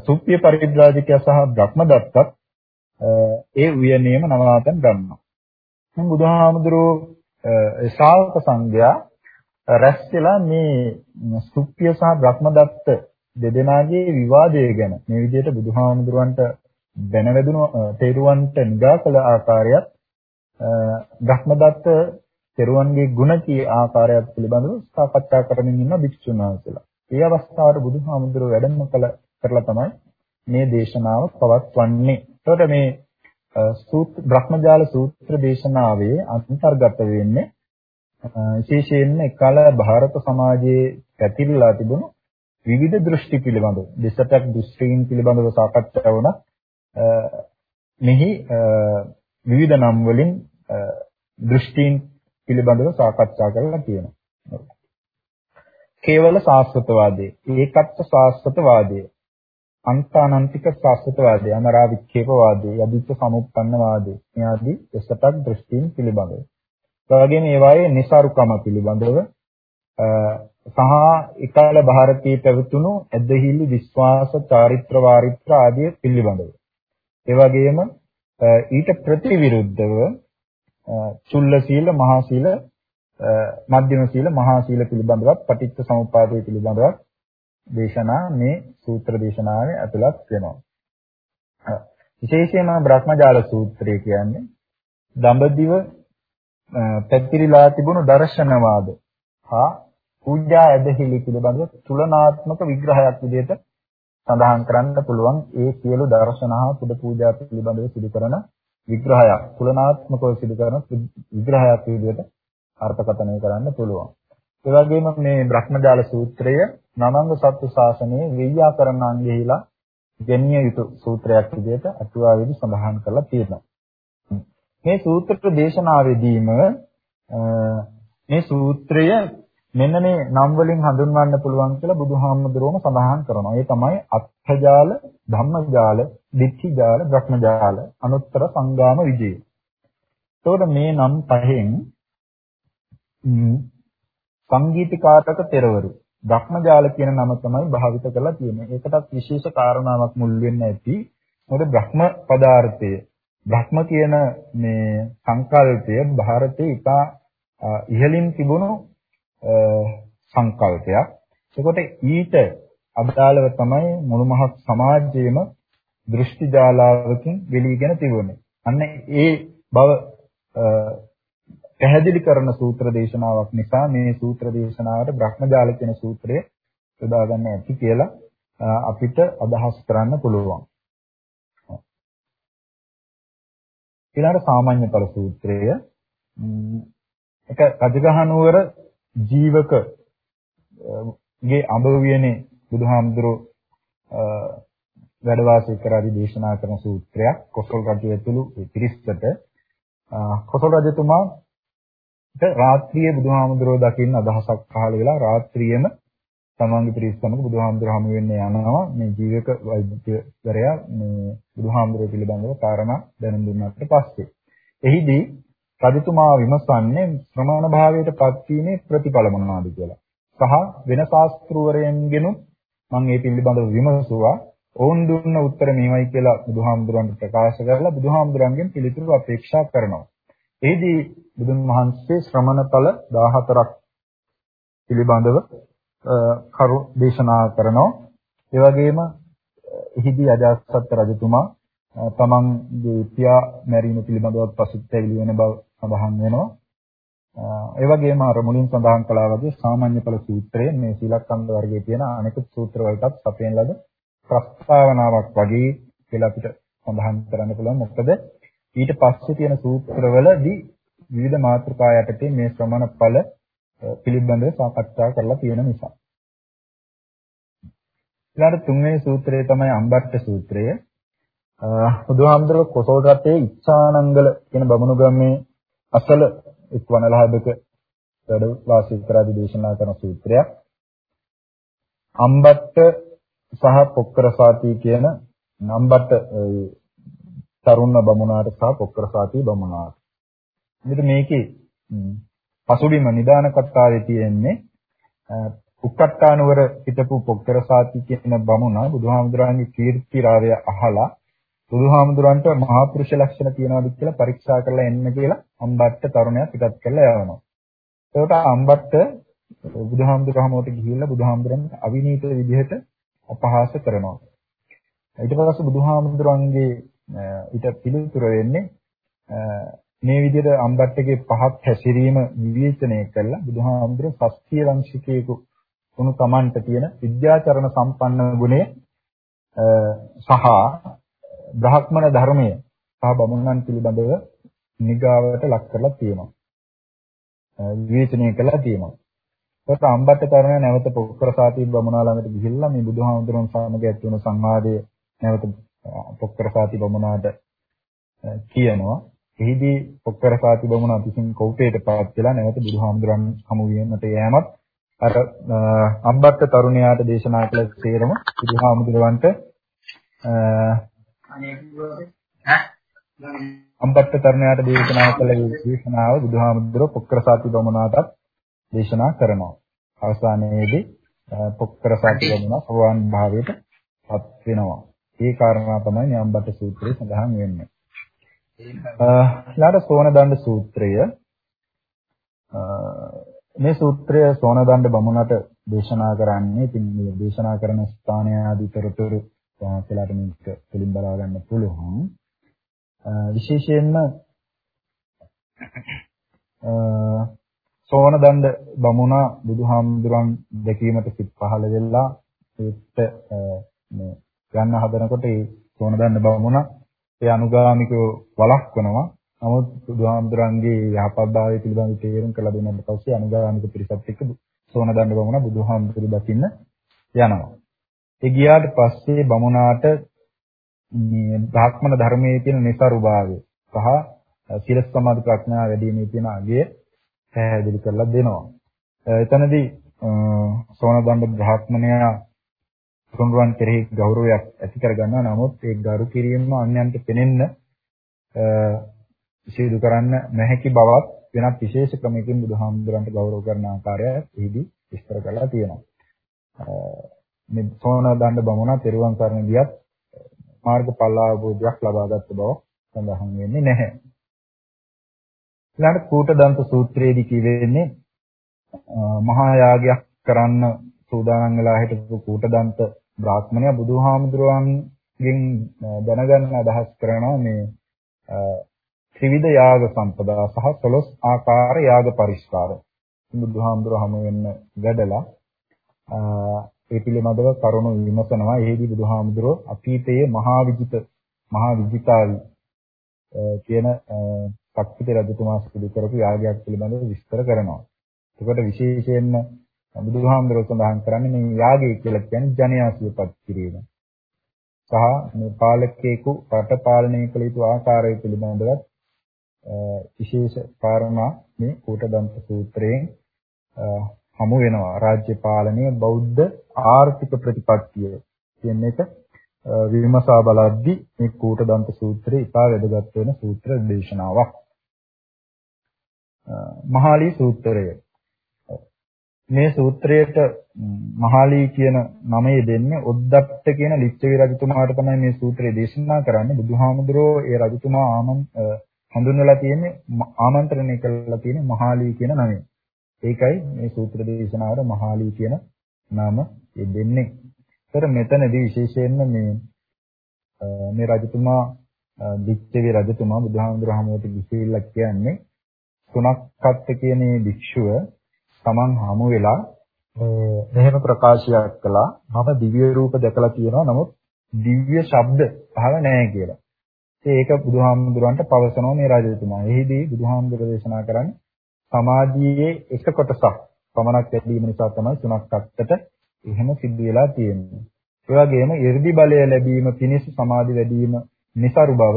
සුප්පිය පරිද්‍රාජකයා සහ බ්‍රහ්මදත්තත් ඒ උයනේම නවාතැන් ගන්නවා. දැන් බුදුහාමුදුරුවෝ ශ්‍රාවක සංඝයා රැස් වෙලා මේ සුප්පිය සහ බ්‍රහ්මදත්ත දෙදෙනාගේ විවාදය ගැන මේ විදිහට බුදුහාමුදුරන්ට දැනවැදුණු තේරුවන්ට නිගා කළ ආකාරයත් බ්‍රහ්මදත්ත තෙරුවන්ගේ ගුණ කී ආකාරයත් පිළිබඳව සාකච්ඡා කරමින් ඉන්න භික්ෂුන් වහන්සේලා. ඒ අවස්ථාවට බුදුහාමුදුරුවෝ වැඩම කළ කරලා තමයි මේ දේශනාව පවත්වන්නේ. එතකොට මේ සූත්‍ර බ්‍රහ්මජාල සූත්‍ර දේශනාවේ අන්තර්ගත වෙන්නේ විශේෂයෙන්ම එකල ಭಾರತ සමාජයේ පැතිරලා තිබුණු විවිධ දෘෂ්ටි පිළිබඳව දෙසටක් දෘෂ්ටීන් පිළිබඳව සාකච්ඡා වුණා. මෙහි විවිධ නම් වලින් දෘෂ්ටීන් පිළිබඳව සාකච්ඡා කරලා තියෙනවා. කේවල සාස්වතවාදී, ඒකත්ව සාස්වතවාදී, අන්තානන්තික සාස්වතවාදී, අමරා වික්ෂේපවාදී, යදිච්ච සමුප්පන්නවාදී මේ ආදී දෙසටක් දෘෂ්ටීන් පිළිබඳව. ඒ වගේම ඒවායේ નિસાරුකම පිළිබඳව සහ එකල ಭಾರತයේ පැවතුණු ඇදහිලි විශ්වාස චාරිත්‍ර වාරිත්‍ර ආදී පිළිබඳව. ඒ වගේම ඊට ප්‍රතිවිරුද්ධව චුල්ල සීල මහා සීල මධ්‍යම සීල මහා සීල පිළිබඳවත් පටිච්ච සමුප්පාදයේ පිළිබඳවත් දේශනා මේ සූත්‍ර දේශනාවේ ඇතුළත් වෙනවා. විශේෂයෙන්ම බ්‍රහ්මජාල සූත්‍රය කියන්නේ දඹදිව පැතිරිලා තිබුණු දර්ශනවාද හා පූජා ඇදහිලි පිළිබඳව තුලනාත්මක විග්‍රහයක් විදිහට සඳහන් කරන්න පුළුවන් ඒ සියලු දර්ශන හා පුද පූජා පිළිබඳව සිදු කරන විග්‍රහයක් තුලනාත්මකව සිදු කරන විග්‍රහයක් විදිහට අර්ථකථනය කරන්න පුළුවන්. ඒ වගේම මේ බ්‍රහ්මජාල සූත්‍රය නවංග සත්‍ය ශාසනයේ ව්‍යාකරණ අංගෙහිලා ගෙනිය යුතු සූත්‍රයක් විදිහට අටුවාවේදී සඳහන් කරලා තියෙනවා. මේ සූත්‍ර දේශනාවේදීම මේ සූත්‍රය මෙන්න මේ නම් වලින් හඳුන්වන්න පුළුවන් කියලා බුදුහාමුදුරුවම සඳහන් කරනවා. ඒ තමයි අත්ථජාල, ධම්මජාල, දික්ඛිජාල, බ්‍රහ්මජාල, අනුත්තර සංගාම විජේ. එතකොට මේ නම් පහෙන් සංගීතකාරක තෙරවරු බ්‍රහ්මජාල කියන නම තමයි භාවිත කරලා තියෙන්නේ. ඒකටත් විශේෂ කාරණාවක් මුල් වෙන්න ඇති. මොකද බ්‍රහ්ම පදාර්ථය බ්‍රහ්ම කියන මේ සංකල්පය ಭಾರತේ ඉතා ඉහළින් තිබුණු සංකල්පයක්. ඒකොට ඊට අදාළව තමයි මුළු මහත් සමාජයේම දෘෂ්ටි ජාලාවකින් වෙලීගෙන තිබුණේ. අන්න ඒ බව පැහැදිලි කරන සූත්‍ර දේශනාවක් නිසා මේ සූත්‍ර දේශනාවට බ්‍රහ්මජාල කියන සූත්‍රය යොදා ගන්න ඇති කියලා අපිට අදහස් කරන්න පුළුවන්. ඊළඟ සාමාන්‍ය පර සූත්‍රය එක රජගහනුවර ජීවක ගේ අඹ වියනේ බුදුහාමුදුරෝ වැඩ වාසය කරාදී දේශනා කරන සූත්‍රයක් කොසල් රජු ඇතුළු පිරිසට කොසල් රජතුමා රාත්‍රියේ බුදුහාමුදුරෝ දකින්න අදහසක් පහළ වෙලා රාත්‍රියේම තමන්ගේ පිරිස සමග බුදුහාමුදුර හමු වෙන්න යනවා. මේ ජීවක වෛද්‍යවරයා මේ බුදුහාමුදුර පිළිබඳව කාරණා දැනුම් දුන්නාට පස්සේ. එහිදී රජතුමා විමසන්නේ ප්‍රමාණ භාවයට පත්වීමේ ප්‍රතිඵල මොනවාද කියලා. සහ වෙන ශාස්ත්‍රවරයන්ගෙනුත් මම මේ පිළිබඳව විමසුවා. ඔවුන් දුන්න උත්තර මේවයි කියලා බුදුහාමුදුරන්ට ප්‍රකාශ කරලා බුදුහාමුදුරන්ගෙන් පිළිතුරු අපේක්ෂා කරනවා. එහිදී බුදුන් වහන්සේ ශ්‍රමණඵල 14ක් පිළිබඳව කරු දේශනා කරනවා. ඒ වගේම එහිදී අජාසත් රජතුමා තමන්ගේ පියා මැරීම පිළිබඳව පසුතැවිලි වෙන බව සඳහන් වෙනවා. ඒ වගේම අර මුලින් සඳහන් කළා වගේ සාමාන්‍ය ඵල සූත්‍රයේ මේ සීලකන්ද වර්ගයේ තියෙන අනෙකුත් සූත්‍ර වලටත් සපයන ලද ප්‍රස්තාවනාවක් වගේ කියලා අපිට සඳහන් කරන්න පුළුවන්. මොකද ඊට පස්සේ තියෙන සූත්‍රවලදී විවිධ මාතෘකා යටතේ මේ ශ්‍රමණ ඵල පිළිබඳව සාකච්ඡා කරලා තියෙන නිසා. ඊළඟ තුන්වෙනි සූත්‍රය තමයි අම්බට්ට සූත්‍රය. බුදුහාමුදුරුවෝ කොසල් රටේ ඉච්ඡානංගල කියන බමුණු ගමේ අසල එක් වනලහදක වැඩ වාසය කරාදී දේශනා කරන සූත්‍රයක්. අම්බට්ට සහ පොක්කරසාති කියන නම්බට්ට තරුණ බමුණාට සහ පොක්කරසාති බමුණාට. මෙතන මේකේ පසුබිම නිදාන කතාවේ තියෙන්නේ උක්කට්ටානුවර හිටපු පොක්කරසාති කියන බමුණා බුදුහාමුදුරන්ගේ කීර්ති රාවය අහලා බුදුහාමුදුරන්ට මහා පුරුෂ ලක්ෂණ තියනවාද කියලා පරීක්ෂා කරලා එන්න කියලා අම්බට්ට තරුණයා පිටත් කරලා යවනවා. ඒකට අම්බට්ට බුදුහාමුදුරහමෝට ගිහිල්ලා බුදුහාමුදුරන්ට අවිනීත විදිහට අපහාස කරනවා. ඊට පස්සේ බුදුහාමුදුරන්ගේ ඊට පිළිතුර වෙන්නේ මේ විදිහට අම්බට්ටගේ පහත් හැසිරීම විවේචනය කළා බුදුහාමුදුර ශස්ත්‍රීය වංශිකයෙකු වුණු Tamanට තියෙන විද්‍යාචරණ සම්පන්න ගුණය සහ බ්‍රහ්මණ ධර්මය සහ බමුණන් පිළිබඳව නිගාවට ලක් කරලා තියෙනවා. විවේචනය කළා තියෙනවා. ඒත් අම්බට්ට තරණ නැවත පොක්කරසාති බමුණා ළඟට ගිහිල්ලා මේ බුදුහාමුදුරන් සමග ඇති වුණු සංවාදය නැවත පොක්කරසාති බමුණාට කියනවා. එහිදී පොක්කරසාති බමුණා විසින් කෞපේටපත් වෙලා නැවත බුදුහාමුදුරන් හමු වීමට යෑමත් අර අම්බට්ට තරුණයාට දේශනා කළ සේරම බුදුහාමුදුරන්ට අම්බට්ට තරුණයාට දේශනා කළ දේශනාව බුදුහාමුදුර පොක්කරසාති බමුණාටත් දේශනා කරනවා. අවසානයේදී පොක්කරසාති බමුණා සෝවාන් භාවයට පත් වෙනවා. ඒ කාරණා තමයි යම්බට සූත්‍රයේ සඳහන් වෙන්නේ. ඊළඟ සෝනදණ්ඩ සූත්‍රය මේ සූත්‍රය සෝනදණ්ඩ බමුණට දේශනා කරන්නේ ඉතින් මේ දේශනා කරන ස්ථානය ආදී තොරතුරු වාසලට මේක පිළින් බලා ගන්න පුළුවන් විශේෂයෙන්ම සෝනදණ්ඩ බමුණා බුදුහාමුදුරන් දැකීමට සිත් පහළ වෙලා ඒත් මේ ගන්න හදනකොට ඒ සෝනදන්න බමුණ ඒ අනුගාමිකව වළක්වනවා. නමුත් බුදුහාමුදුරන්ගේ යහපත්භාවය පිළිබඳව තේරුම් කළ දුන්නාට පස්සේ අනුගාමික පිරිසත් එක්ක සෝනදන්න බමුණ බුදුහාමුදුරු දකින්න යනවා. ඒ ගියාට පස්සේ බමුණාට මේ ධාත්මන ධර්මයේ තියෙන નિසරුභාවය සහ සීල සමාධි ප්‍රඥා වැඩිීමේ තියෙන අගය පැහැදිලි කරලා දෙනවා. එතනදී සෝනදණ්ඩ බ්‍රාහ්මණයා තුන්රුවන් කෙරෙහි ගෞරවයක් ඇති කර ගන්නවා. නමුත් ඒ ගරු කිරීම අන්‍යයන්ට පෙනෙන්න සිදු කරන්න නැහැකි බවත් වෙනත් විශේෂ ක්‍රමයකින් බුදුහාමුදුරන්ට ගෞරව කරන ආකාරය එහිදී විස්තර කරලා තියෙනවා. මේ සෝන දණ්ඩ බමුණා තෙරුවන් සරණ ගියත් මාර්ගඵල අවබෝධයක් ලබාගත් බව සඳහන් වෙන්නේ නැහැ. ඊළඟට කූටදන්ත සූත්‍රයේදී කියවෙන්නේ මහා යාගයක් කරන්න සූදානම් වෙලා හිටපු කූටදන්ත බ්‍රාහ්මණයා බුදුහාමුදුරුවන්ගෙන් දැනගන්න අදහස් කරනවා මේ ත්‍රිවිධ යාග සම්පදා සහ 12 ආකාර යාග පරිස්කාර. බුදුහාමුදුරුව හැම වෙන්න වැඩලා ඒ පිළිබඳව කරුණු විමසනවා. එෙහිදී බුදුහාමුදුරුව අතීතයේ මහා විජිත මහා විජිතාවි කියන ශක්තිත රජතුමා සිදු කරපු යාගයක් පිළිබඳව විස්තර කරනවා. එතකොට විශේෂයෙන්ම බුදුහාමුදුරුවෝ සඳහන් කරන්නේ මේ යාගය කියලා කියන්නේ ජනයා සියපත් කිරීම. සහ මේ පාලකයෙකු රට පාලනය කළ යුතු ආකාරය පිළිබඳව විශේෂ කාරණා මේ කූටදන්ත සූත්‍රයෙන් හමු වෙනවා. රාජ්‍ය පාලනය බෞද්ධ ආර්ථික ප්‍රතිපත්තිය කියන එක විමසා බලද්දී මේ කූටදන්ත සූත්‍රය ඉතා වැදගත් වෙන සූත්‍ර දේශනාවක්. මහාලී සූත්‍රය මේ සූත්‍රයට මහාලී කියන නමය දෙන්නේ ඔද්දප්ප කියන ලිච්ඡවි රජතුමාට තමයි මේ සූත්‍රය දේශනා කරන්නේ. බුදුහාමුදුරෝ ඒ රජතුමා ආමන් හඳුන්වලා තියෙන්නේ ආමන්ත්‍රණය කළා තියෙන්නේ මහාලී කියන නමෙන්. ඒකයි මේ සූත්‍ර දේශනාවට මහාලී කියන නම දෙන්නේ. ඒතර මෙතනදී විශේෂයෙන්ම මේ මේ රජතුමා ලිච්ඡවි රජතුමා බුදුහාමුදුර හමුවට ගිහිල්ලා කියන්නේ තුනක්කත් කියන මේ භික්ෂුව Taman හමු වෙලා මෙහෙම ප්‍රකාශයක් කළා මම දිව්‍ය රූප දැකලා තියෙනවා නමුත් දිව්‍ය ශබ්ද අහල නැහැ කියලා. ඒක බුදුහාමුදුරන්ට පවසනවා මේ රජතුමා. එහිදී බුදුහාමුදුර දේශනා කරන්නේ සමාධියේ එක කොටසක් පමණක් ලැබීම නිසා තමයි සුණක්කට්ටට එහෙම සිද්ධ වෙලා තියෙන්නේ. ඒ වගේම 이르දි බලය ලැබීම පිණිස සමාධි වැඩිම નિසරු බව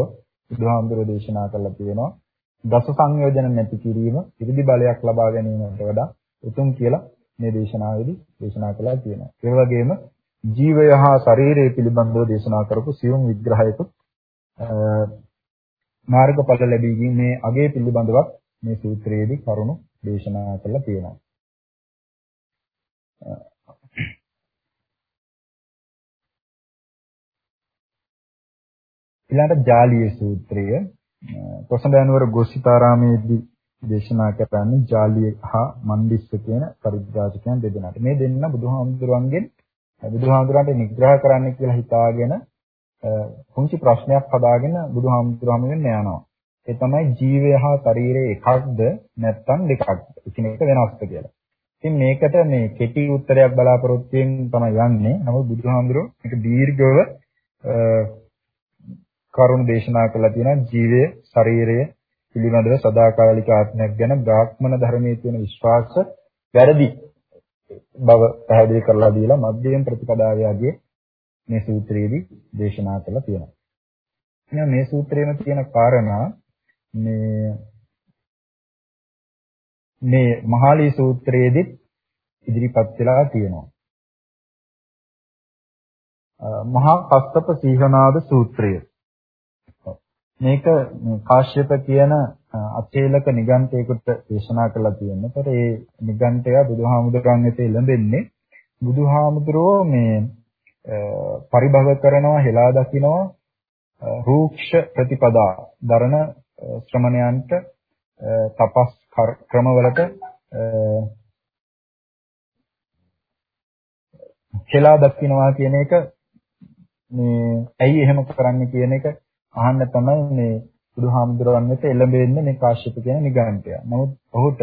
බුදුහාමුදුරෝ දේශනා කළා තියෙනවා. දස සංයෝජන නැති කිරීම 이르දි බලයක් ලබා ගැනීමට වඩා උතුම් කියලා මේ දේශනාවේදී දේශනා කළා තියෙනවා. ඒ වගේම ජීවය හා ශරීරය පිළිබඳව දේශනා කරපු සියුම් විග්‍රහයක මාර්ගඵල ලැබීමේ අගය පිළිබඳව මේ සූත්‍රයේදී කරුණු දේශනා කළා තියෙනවා. ඊළඟට ජාලිය සූත්‍රය කොසඹෑනුවර ගෝසිතාරාමේදී දේශනා කරන්නේ ජාලිය හා මන්දිස්ස කියන පරිත්‍රාජකයන් දෙදෙනාට. මේ දෙන්න බුදුහාමුදුරන්ගෙන් බුදුහාමුදුරන්ට නිග්‍රහ කරන්න කියලා හිතාගෙන පුංචි ප්‍රශ්නයක් හදාගෙන බුදුහාමුදුරම වෙන්න යනවා. ඒ තමයි ජීවය හා ශරීරය එකක්ද නැත්නම් දෙකක්ද? එකිනෙක වෙනස්ද කියලා. ඉතින් මේකට මේ කෙටි උත්තරයක් බලාපොරොත්තු වෙමින් තමයි යන්නේ. නමුත් බුදුහාමුදුරුවෝ මේක දීර්ඝව කරුණ දේශනා කළා තියෙනවා ජීවය, ශරීරය පිළිබඳව සදාකාලික ආත්මයක් ගැන බ්‍රාහ්මණ ධර්මයේ තියෙන විශ්වාස වැරදි බව පැහැදිලි කරලා දීලා මධ්‍යම ප්‍රතිපදාවයගේ මේ සූත්‍රයේදී දේශනා කළා තියෙනවා. එහෙනම් මේ සූත්‍රයේම තියෙන කාරණා මේ මේ මහාලී සූත්‍රයේදී ඉදිරිපත් වෙලා තියෙනවා. මහා කස්සප සීහනාද සූත්‍රය. මේක කාශ්‍යප කියන අචේලක නිගන්ඨයෙකුට දේශනා කළා තියෙනවා. ඒතර ඒ නිගන්ඨය බුදුහාමුදුරන් වෙත එළඹෙන්නේ බුදුහාමුදුරෝ මේ පරිභව කරනවා හෙලා දකිනවා රූක්ෂ ප්‍රතිපදා දරණ ශ්‍රමණයන්ට තපස් ක්‍රමවලට හෙලා දකින්නවා කියන එක මේ ඇයි එහෙම කරන්නේ කියන එක අහන්න තමයි මේ බුදුහාමුදුරන් වෙත එළඹෙන්නේ මේ කාශ්‍යප කියන නිගණ්ඨය. නමුත් ඔහුට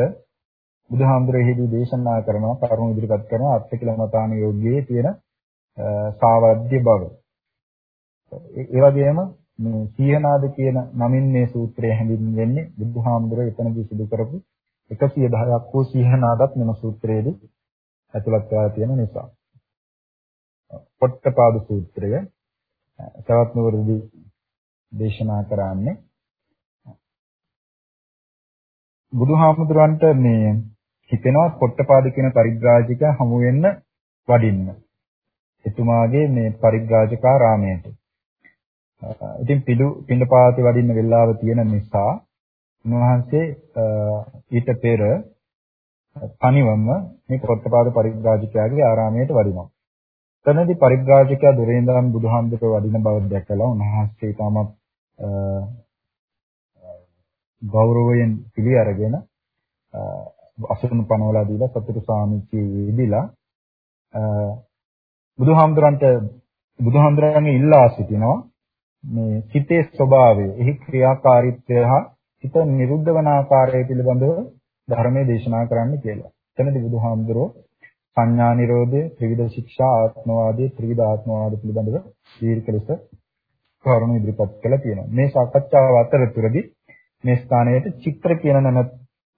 බුදුහාමුදුරෙහිදී දේශනා කරනවා කරුණු ඉදිරිපත් කරනවා අත්තිකලමතාන යෝග්‍යයේ තියෙන සාවද්‍ය බව. ඒ වගේම මේ සීහනාද කියන නමින් මේ සූත්‍රය හැඳින්වෙන්නේ බුදුහාමුදුරේ එතනදී සිදු කරපු 110ක් වූ සීහනාදත් මෙම සූත්‍රයේදී ඇතුළත් වෙලා තියෙන නිසා. පොට්ටපාද සූත්‍රය තවත් නුවරදී දේශනා කරන්නේ බුදුහාමුදුරන්ට මේ හිතෙනවා පොට්ටපාද කියන පරිබ්‍රාජික හමු වෙන්න වඩින්න. එතුමාගේ මේ පරිබ්‍රාජකාරාමයට. ඉතින් පිළු පින්ඩපාතේ වඩින්න වෙලාව තියෙන නිසා උන්වහන්සේ ඊට පෙර තනිවම මේ පොට්ටපාද පරිබ්‍රාජකයාගේ ආරාමයට වඩිනවා. තනදී පරිබ්‍රාජකයා දුරේ ඉඳන් බුදුහාමුදුරුවෝ වඩින බව දැකලා උන්වහන්සේ තමත් ගෞරවයෙන් පිළි අරගෙන අසුරුණු පනවලා දීලා සතුටු සාමිච්චි යෙදිලා බුදුහාමුදුරන්ට බුදුහාමුදුරන්ගේ ඉල්ලා සිටිනවා මේ සිතේ ස්වභාවය, එහි ක්‍රියාකාරීත්වය හා සිත නිරුද්ධ වන ආකාරය පිළිබඳව ධර්මයේ දේශනා කරන්න කියලා. එතනදී බුදුහාමුදුරුවෝ සංඥා නිරෝධය, ත්‍රිවිධ ශික්ෂා, ආත්මවාදී, ත්‍රිවිධ ආත්මවාද පිළිබඳව දීර්ඝ ලෙස කරුණු ඉදිරිපත් කළා තියෙනවා. මේ සාකච්ඡාව අතරතුරදී මේ ස්ථානයේට චිත්‍ර කියන නම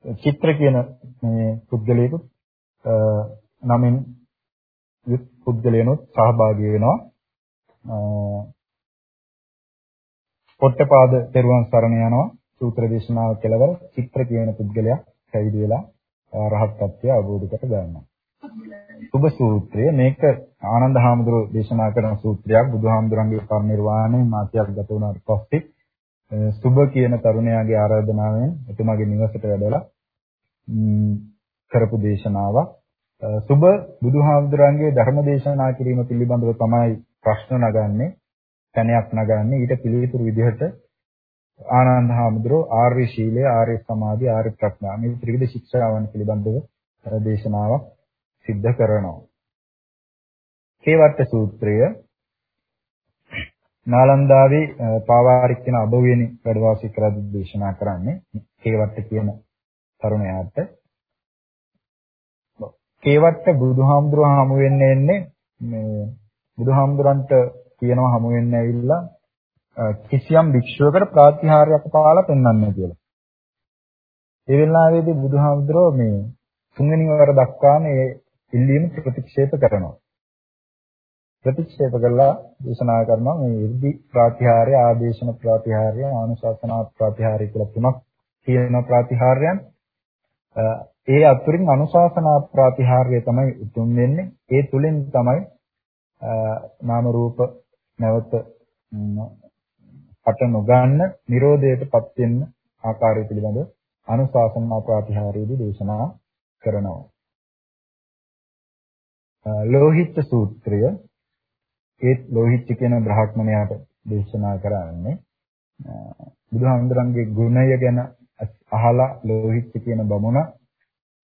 චිත්‍ර කියන මේ පුද්ගලයෙකු නමින් යුත් පුද්ගලයනොත් සහභාගී වෙනවා. පොට්ටපාද තෙරුවන් සරණ යනවා. සූත්‍ර දේශනාව කෙලවර චිත්‍ර කියන පුද්ගලයා පැවිදි වෙලා රහත් ත්‍ත්වය අවබෝධ කර ගන්නවා. සුභ සූත්‍රය මේක ආනන්ද හාමුදුරුවෝ දේශනා කරන සූත්‍රයක්. බුදුහාමුදුරන්ගේ පරිනිර්වාණය මාත්‍යක් ගත වුණාට පස්සේ සුභ කියන තරුණයාගේ ආරාධනාවෙන් එතුමාගේ නිවසට වැඩලා කරපු දේශනාවක්. සුභ බුදුහාමුදුරන්ගේ ධර්ම දේශනා කිරීම පිළිබඳව තමයි ප්‍රශ්න නගන්නේ. තැනයක් නගන්නේ. ඊට පිළිතුරු විදිහට ආනන්ද හාමුදුරුවෝ ආර්ය ශීලය ආර්ය සමාධි ආර්ය ප්‍රඥා මේ ත්‍රිවිධ ශික්ෂාවන් පිළිබඳව දේශනාවක් සිද්ධ කරනවා. කේවට්ට සූත්‍රය. නාලන්දාවේ පාවාරික් කියන අබවෙනි වැඩ වාසය කරද්දී දේශනා කරන්නේ කේවට්ට කියන තරුණයාට. කේවට්ට බුදුහාමුදුරුවෝ හමු වෙන්න එන්නේ මේ බුදුහාමුදුරන්ට කියනවා හමු වෙන්න ඇවිල්ලා කිසියම් භික්ෂුවකට ප්‍රාතිහාර්යයක් පාලා පෙන්වන්නේ කියලා. ඒ වෙලාවේදී බුදුහාමුදුරුවෝ මේ තුන්වෙනි වර දක්වාම මේ ඉල්ලීම ප්‍රතික්ෂේප කරනවා. ප්‍රතික්ෂේප කළා දේශනා කරනවා මේ ඉර්ධි ප්‍රාතිහාර්ය ආදේශන ප්‍රාතිහාර්ය ආනුශාසනා ප්‍රාතිහාර්ය කියලා තුනක් තියෙන ප්‍රාතිහාර්යයන් ඒ අතුරින් අනුශාසනා ප්‍රාතිහාර්ය තමයි උතුම් වෙන්නේ ඒ තුලින් තමයි නාම රූප නැවත අට නොගන්න Nirodhaයටපත් වෙන්න ආකාරය පිළිබඳ අනුශාසනා ප්‍රාතිහාර්යයේදී දේශනා කරනවා. ලෝහිත සූත්‍රය. ඒ ලෝහිත කියන බ්‍රහ්මණයාට දේශනා කරන්නේ. බුදුහාමුදුරන්ගේ ගුණය ගැන අහලා ලෝහිත කියන බමුණ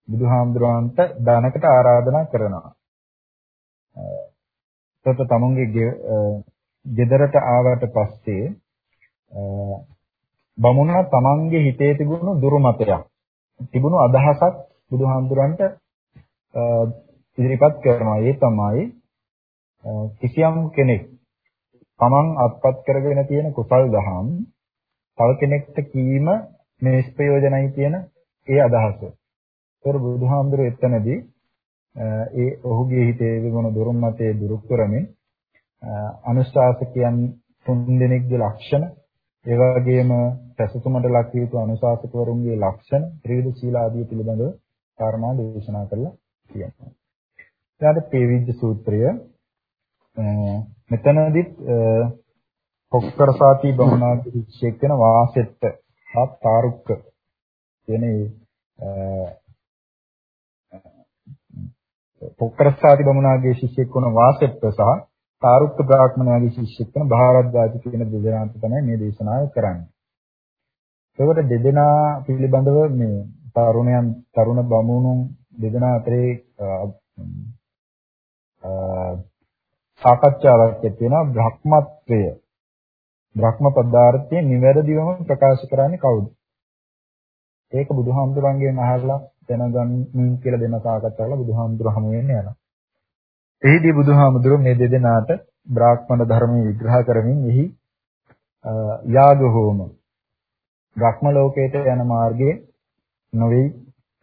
බුදුහාමුදුරන්ට දානකට ආරාධනා කරනවා. එතකොට තමුන්ගේ ගෙදරට ආවට පස්සේ බමුණ තමන්ගේ හිතේ තිබුණු දුර්මතයක් තිබුණු අදහසක් බුදුහාමුදුරන්ට ඉදිරිපත් කරනවා. ඒ තමයි කිසියම් කෙනෙක් තමන් අත්පත් කරගෙන තියෙන කුසල් දහම් තව කෙනෙක්ට කීම නිෂ්ප්‍රයෝජනයි කියන ඒ අදහස. ඒතර බුදුහාමුදුරුවෝ එතනදී ඒ ඔහුගේ හිතේ විගුණ දුරුම්මතේ දුරු කරමින් අනුශාසකයන් තුන් දෙනෙක්ගේ ලක්ෂණ ඒ වගේම පැසසුමට ලක් වූ අනුශාසකවරුන්ගේ ලක්ෂණ ත්‍රිවිධ සීල ආදී පිළිබඳව කාරණා දේශනා කරලා තියෙනවා. ඊළඟට පේවිජ්ජ සූත්‍රය මෙතනදිත් පොක්කරසාති බමුණාගේ ශිෂ්‍යෙක් වෙන වාසෙට්ට හා තාරුක්ක කියන පොක්කරසාති බමුණාගේ ශිෂ්‍යෙක් වන වාසෙට්ට සහ තාරුක්ක බ්‍රාහ්මණයාගේ ශිෂ්‍යෙක් වන භාරද්වාජ කියන දෙදෙනාට තමයි මේ දේශනාව කරන්නේ. ඒකට දෙදෙනා පිළිබඳව මේ තරුණයන් තරුණ බමුණුන් දෙදෙනා අතරේ සාකච්ඡාවක් තියෙනවා බ්‍රහ්මත්වය. බ්‍රහ්ම පදාර්ථයේ නිවැරදිවම ප්‍රකාශ කරන්නේ කවුද? ඒක බුදුහාමුදුරන්ගෙන් අහලා දැනගන්න කියලා දෙන සාකච්ඡා කරලා බුදුහාමුදුර හමු වෙන්නේ යනවා. එහිදී බුදුහාමුදුරුවෝ මේ දෙදෙනාට බ්‍රාහ්මණ ධර්මයේ විග්‍රහ කරමින් එහි යාග හෝම බ්‍රහ්ම ලෝකයට යන මාර්ගයේ නොවේ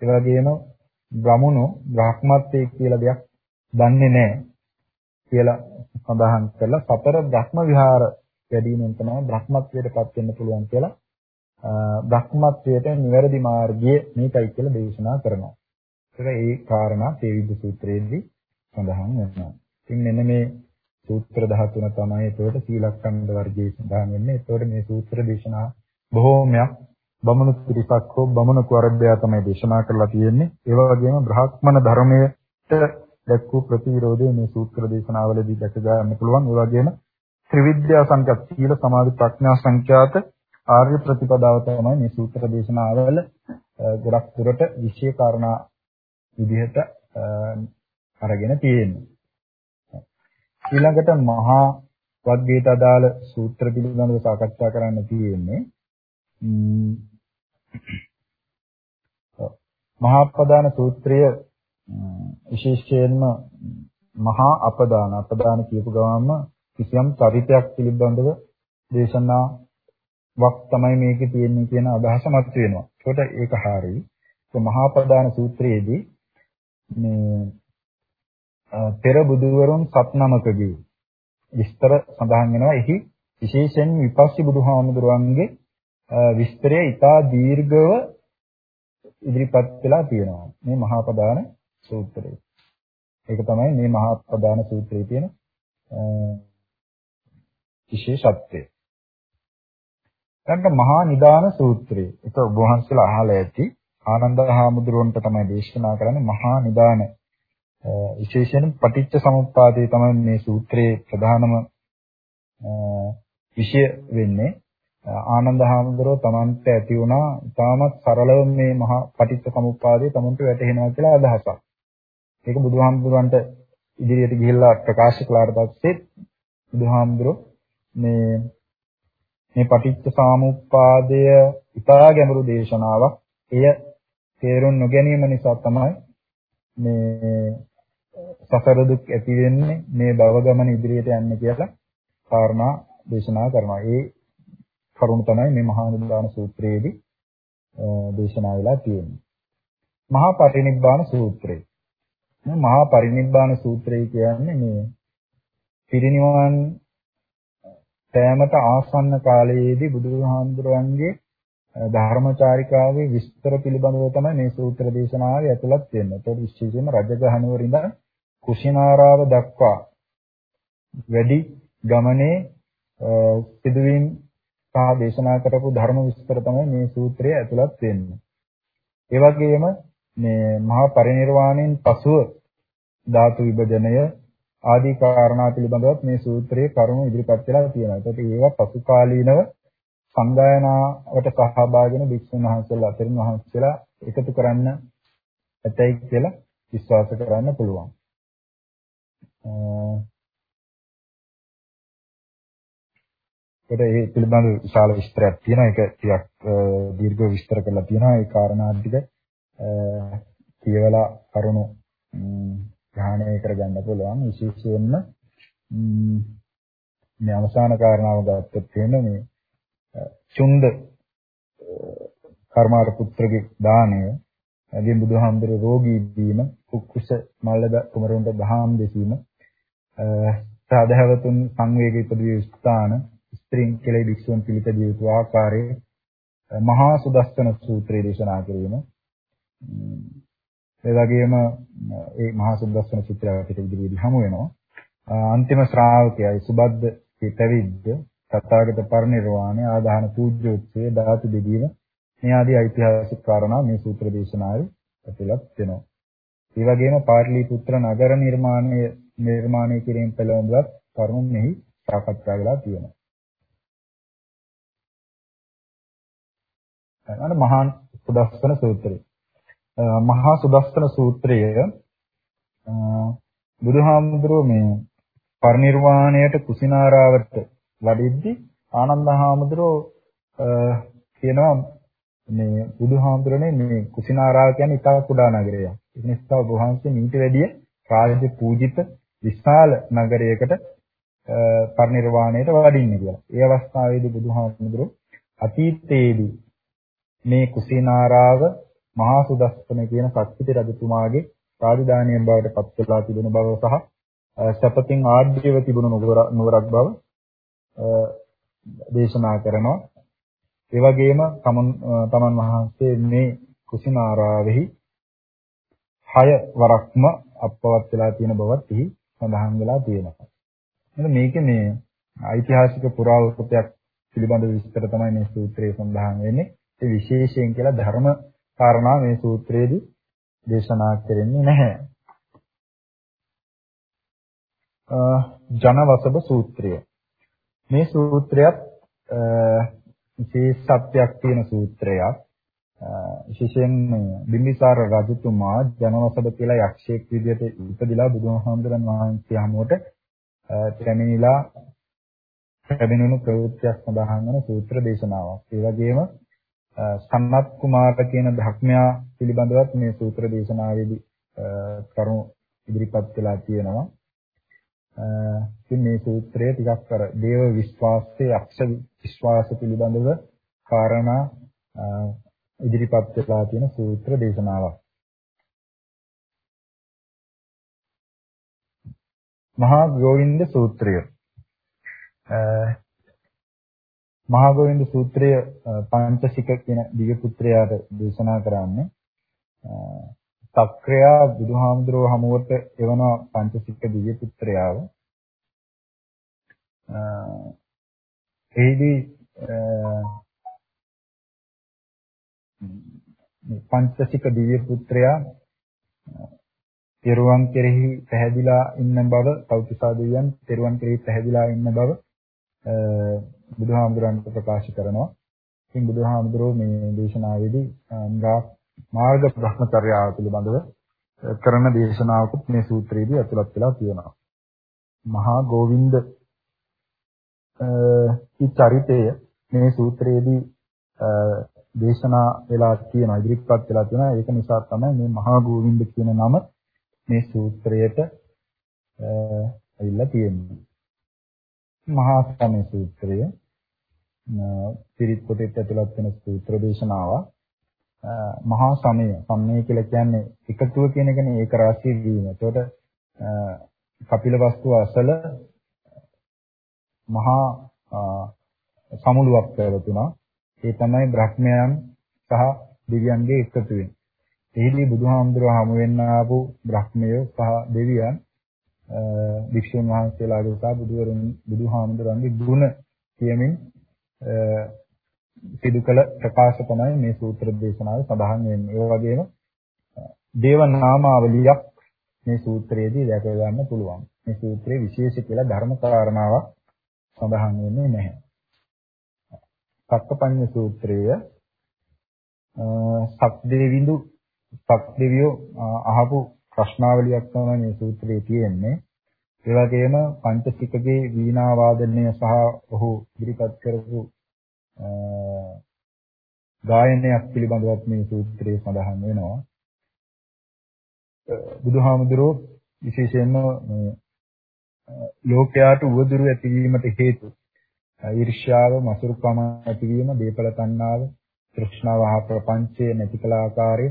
ඒ වගේම බ්‍රහ්මණෝ බ්‍රහ්මත්වයේ කියලා දෙයක් දන්නේ නැහැ කියලා සඳහන් කරලා සතර බ්‍රහ්ම විහාර වැඩිමෙන් තමයි බ්‍රහ්මත්වයටපත් වෙන්න පුළුවන් කියලා බ්‍රහ්මත්වයට නිවැරදි මාර්ගය මේකයි කියලා දේශනා කරනවා. ඒක ඒ කාරණා තේවිද්ද සූත්‍රයේදී සඳහන් වෙනවා. ඉතින් මෙන්න මේ සූත්‍ර 13 තමයි ඒකට සීලක්ඛන්ද වර්ගයේ සඳහන් වෙන්නේ. ඒතකොට මේ සූත්‍ර දේශනා බොහෝමයක් බමුණු පිරිසක් හෝ බමුණු වර්ගයා තමයි දේශනා කරලා තියෙන්නේ. ඒ වගේම බ්‍රාහ්මණ ධර්මයට දැක් වූ ප්‍රතිවිරෝධය මේ සූත්‍ර දේශනාවලදී දැක ගන්න පුළුවන්. ඒ වගේම ත්‍රිවිද්‍යා සංඛ්‍යාත සීල සමාධි ප්‍රඥා සංඛ්‍යාත ආර්ය ප්‍රතිපදාව තමයි මේ සූත්‍ර දේශනාවල ගොඩක් දුරට විශේෂ කාරණා විදිහට අරගෙන තියෙන්නේ. ඊළඟට මහා වග්ගයට අදාළ සූත්‍ර පිළිබඳව සාකච්ඡා කරන්න තියෙන්නේ. මහා අපදාන සූත්‍රය විශේෂයෙන්ම මහා අපදාන අපදාන කියපු ගමන්ම කිසියම් චරිතයක් පිළිබඳව දේශනා වක් තමයි මේකේ තියෙන්නේ කියන අදහස මත වෙනවා. ඒකට ඒක හරියි. ඒ මහා ප්‍රදාන සූත්‍රයේදී මේ පෙර බුදුවරුන් සත් නමකගේ විස්තර සඳහන් වෙනවා. එහි විශේෂයෙන් විපස්සී බුදුහාමුදුරුවන්ගේ විස්තරය ඉතා දීර්ඝව ඉදිරිපත් වෙලා තියෙනවා. මේ මහා ප්‍රදාන සූත්‍රය. ඒක තමයි මේ මහා ප්‍රදාන සූත්‍රයේ තියෙන විශේෂත්වය. ඊළඟ මහා නිදාන සූත්‍රය. ඒක ඔබ වහන්සේලා අහලා ඇති. ආනන්ද හාමුදුරුවන්ට තමයි දේශනා කරන්නේ මහා නිදාන විශේෂයෙන් පටිච්ච සමුප්පාදේ තමයි මේ සූත්‍රයේ ප්‍රධානම විෂය වෙන්නේ. ආනන්ද හාමුදුරුවෝ තමන්ට ඇති වුණා ඉතාමත් සරලව මේ මහා පටිච්ච සමුප්පාදේ තමන්ට වැටහෙනවා කියලා අදහසක්. ඒක බුදුහාමුදුරන්ට ඉදිරියට ගිහිල්ලා ප්‍රකාශ කළාට පස්සේ බුදුහාමුදුරුවෝ මේ මේ පටිච්ච සමුප්පාදය ඉතා ගැඹුරු දේශනාවක්. එය තේරුම් නොගැනීම නිසා තමයි මේ සසර දුක් ඇති වෙන්නේ මේ භව ගමන ඉදිරියට යන්නේ කියලා කාරණා දේශනා කරනවා. ඒ කරුණ තමයි මේ මහා නිදාන සූත්‍රයේදී දේශනා වෙලා තියෙන්නේ. මහා පරිනිබ්බාන සූත්‍රය. මේ මහා පරිනිබ්බාන සූත්‍රය කියන්නේ මේ පිරිනිවන් පෑමට ආසන්න කාලයේදී බුදුහාමුදුරන්ගේ ධර්මචාරිකාවේ විස්තර පිළිබඳව තමයි මේ සූත්‍ර දේශනාවේ ඇතුළත් වෙන්නේ. ඒකට විශේෂයෙන්ම රජගහ නුවර ඉඳන් කුෂිනාරාව දක්වා වැඩි ගමනේ සිදුවීම් සහ දේශනා කරපු ධර්ම විස්තර තමයි මේ සූත්‍රය ඇතුළත් වෙන්නේ. ඒ වගේම මේ මහා පරිනිර්වාණයෙන් පසුව ධාතු විභජනය ආදී කාරණා පිළිබඳවත් මේ සූත්‍රයේ කරුණු ඉදිරිපත් වෙලා තියෙනවා. ඒකට ඒවා පසු කාලීනව සංගායනාවට සහභාගී වෙන භික්ෂුන් වහන්සේලා අතරින් වහන්සේලා එකතු කරන්න ඇතයි කියලා විශ්වාස කරන්න පුළුවන්. ඒකට ඒ පිළිබඳ විශාල විස්තරයක් තියෙනවා. ඒක ටිකක් දීර්ඝව විස්තර කරලා තියෙනවා. ඒ කාරණා ටික කියවලා කරුණු ග්‍රහණය කරගන්න පුළුවන්. විශේෂයෙන්ම මේ අවසාන කාරණාව ගත්තොත් එහෙම මේ චුන්ද කර්මාර පුත්‍රගේ දාණය එදින් බුදුහාමුදුරුවෝ රෝගී වීම කුකුස මල්ලද කුමරුන්ට දහම් දෙසීම සාධාවතුන් සංවේගී ඉපදී ස්ථාන ස්ත්‍රීන් කෙලෙයි වික්ෂුන් පිළිත ජීවිත ආකාරයේ මහා සුදස්සන සූත්‍රය දේශනා කිරීම ඒ වගේම ඒ මහා සුදස්සන සූත්‍රය අපිට ඉදිරියේදී හමු වෙනවා අන්තිම ශ්‍රාවකයයි සුබද්ද පිටවිද්ද තථාගත පරිනිර්වාණය ආදාන පූජ්‍යෝත්සවය ධාතු දෙදීම මේ ආදී ඓතිහාසික කාරණා මේ සූත්‍ර දේශනාවේ ඇතුළත් වෙනවා. ඒ වගේම පාටලිපුත්‍ර නගර නිර්මාණය නිර්මාණය කිරීම පිළිබඳව කරුණු මෙහි සාකච්ඡා වෙලා තියෙනවා. අන්න මහා සුදස්සන සූත්‍රය. මහා සුදස්සන සූත්‍රය බුදුහාමුදුරුවෝ මේ පරිනිර්වාණයට කුසිනාරාවට වඩිද්දි ආනන්ද හාමුදුරුවෝ කියනවා මේ බුදුහාමුදුරනේ මේ කුසිනාරාව කියන්නේ ඉතාම කුඩා නගරයක්. ඒ නිසා ඔබ වහන්සේ මීට වැඩිය රාජ්‍ය පූජිත විශාල නගරයකට පරිනිර්වාණයට වඩින්නේ කියලා. ඒ අවස්ථාවේදී බුදුහාමුදුරුවෝ අතීතයේදී මේ කුසිනාරාව මහා සුදස්සන කියන සක්විති රජතුමාගේ රාජධානියෙන් බවට පත් වෙලා තිබෙන බව සහ සපතින් ආඩ්‍යව තිබුණු නුවරක් බව දේශනා කරනවා. ඒ වගේම තමන් තමන් වහන්සේ මේ කුසිනාරාවෙහි හය වරක්ම අපවත් වෙලා තියෙන බවත් එහි සඳහන් වෙලා තියෙනවා. එහෙනම් මේකේ මේ ඓතිහාසික පුරාවෘත්තයක් පිළිබඳ විස්තර තමයි මේ සූත්‍රයේ සඳහන් වෙන්නේ. ඒ විශේෂයෙන් කියලා ධර්ම කාරණා මේ සූත්‍රයේදී දේශනා කරන්නේ නැහැ. ජනවසබ සූත්‍රය. මේ සූත්‍රයත් විශේෂත්වයක් තියෙන සූත්‍රයක්. විශේෂයෙන් බිම්බිසාර රජතුමා ජනවසබ කියලා යක්ෂයෙක් විදිහට ඉපදිලා බුදුහාමුදුරන් වහන්සේ හමුවට පැමිණිලා පැමිණුණු ප්‍රවෘත්තියක් සඳහන් වෙන සූත්‍ර දේශනාවක්. ඒ වගේම සම්මත් කුමාර කියන ධර්මයා පිළිබඳවත් මේ සූත්‍ර දේශනාවේදී කරුණු ඉදිරිපත් වෙලා තියෙනවා. ඉතින් මේ සූත්‍රය ටිකක් අර දේව විශ්වාසයේ අක්ෂ විශ්වාස පිළිබඳව කාරණා ඉදිරිපත් වෙලා තියෙන සූත්‍ර දේශනාවක්. මහා ගෝවින්ද සූත්‍රය. මහා ගෝවින්ද සූත්‍රය පංචසික කියන දිව්‍ය පුත්‍රයාට දේශනා කරන්නේ සක්‍රයා බුදුහාමුදුරුවෝ හමුවට එවන පංචසික දිව්‍ය පුත්‍රයාව එහිදී පංචසික දිව්‍ය පුත්‍රයා තෙරුවන් කෙරෙහි පැහැදිලා ඉන්න බව කෞතුසා දෙවියන් තෙරුවන් කෙරෙහි පැහැදිලා ඉන්න බව බුදුහාමුදුරන්ට ප්‍රකාශ කරනවා. ඉතින් බුදුහාමුදුරෝ මේ දේශනාවේදී මාර්ග භ්‍රමචර්යාව පිළිබඳව කරන දේශනාවකුත් මේ සූත්‍රයේදී ඇතුළත් වෙලා තියෙනවා. මහා ගෝවින්ද කි චරිතය මේ සූත්‍රයේදී දේශනා වෙලා තියෙනවා ඉදිරිපත් වෙලා තියෙනවා ඒක නිසා තමයි මේ මහා ගෝවින්ද කියන නම මේ සූත්‍රයට ඇවිල්ලා තියෙන්නේ මහා සමය සූත්‍රය පිරිත් පොතේ ඇතුළත් වෙන සූත්‍ර දේශනාවක් මහා සමය සම්මය කියලා කියන්නේ එකතුව කියන එකනේ ඒක රාශිය වීම. එතකොට කපිල වස්තුව අසල මහා සමුළුවක් පැවතුණා. ඒ තමයි බ්‍රහ්මයන් සහ දෙවියන්ගේ එකතු වෙන. එහිදී බුදුහාමුදුරුවෝ හමු වෙන්න ආපු බ්‍රහ්මයෝ සහ දෙවියන් වික්ෂුන් වහන්සේලාගේ සහ බුදුවරුන් බුදුහාමුදුරන්ගේ ගුණ කියමින් සිදු කළ ප්‍රකාශ තමයි මේ සූත්‍ර දේශනාවේ සඳහන් වෙන්නේ. ඒ වගේම දේව නාමාවලියක් මේ සූත්‍රයේදී දැක ගන්න පුළුවන්. මේ සූත්‍රයේ විශේෂ කියලා ධර්ම කාරණාවක් සඳහන් වෙන්නේ නැහැ. සක්කපඤ්ඤ සූත්‍රය සක්දේවිඳු සක්දේවියෝ අහපු ප්‍රශ්නාවලියක් තමයි මේ සූත්‍රයේ තියෙන්නේ. ඒ වගේම පංචසිකගේ වීණා වාදනය සහ ඔහු ඉදිරිපත් කරපු ගායනයක් පිළිබඳවත් මේ සූත්‍රයේ සඳහන් වෙනවා. බුදුහාමුදුරුවෝ විශේෂයෙන්ම මේ ලෝකයාට උවදුරු ඇතිවීමට හේතු ඊර්ෂ්‍යාව, මසුරුකම ඇතිවීම, දීපල තණ්හාව, තෘෂ්ණාව හා ප්‍රපංචය නැති කළ ආකාරය,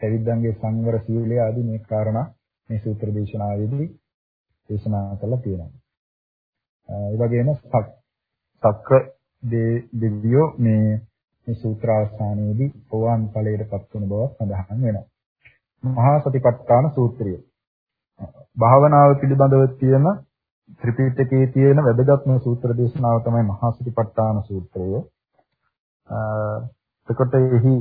පැවිද්දන්ගේ සංවර සීලය ආදී මේ කාරණා මේ සූත්‍ර දේශනාවේදී දේශනා කරලා තියෙනවා. ඒ වගේම සක්‍ර දෙවියෝ මේ මේ සූත්‍ර අවසානයේදී ඕවාන් ඵලයටපත් වන බව සඳහන් වෙනවා. මහා සතිපට්ඨාන සූත්‍රය. භාවනාව පිළිබඳව තියෙන ත්‍රිපිටකයේ තියෙන වැදගත්ම සූත්‍ර දේශනාව තමයි මහා සතිපට්ඨාන සූත්‍රය. එතකොට එහි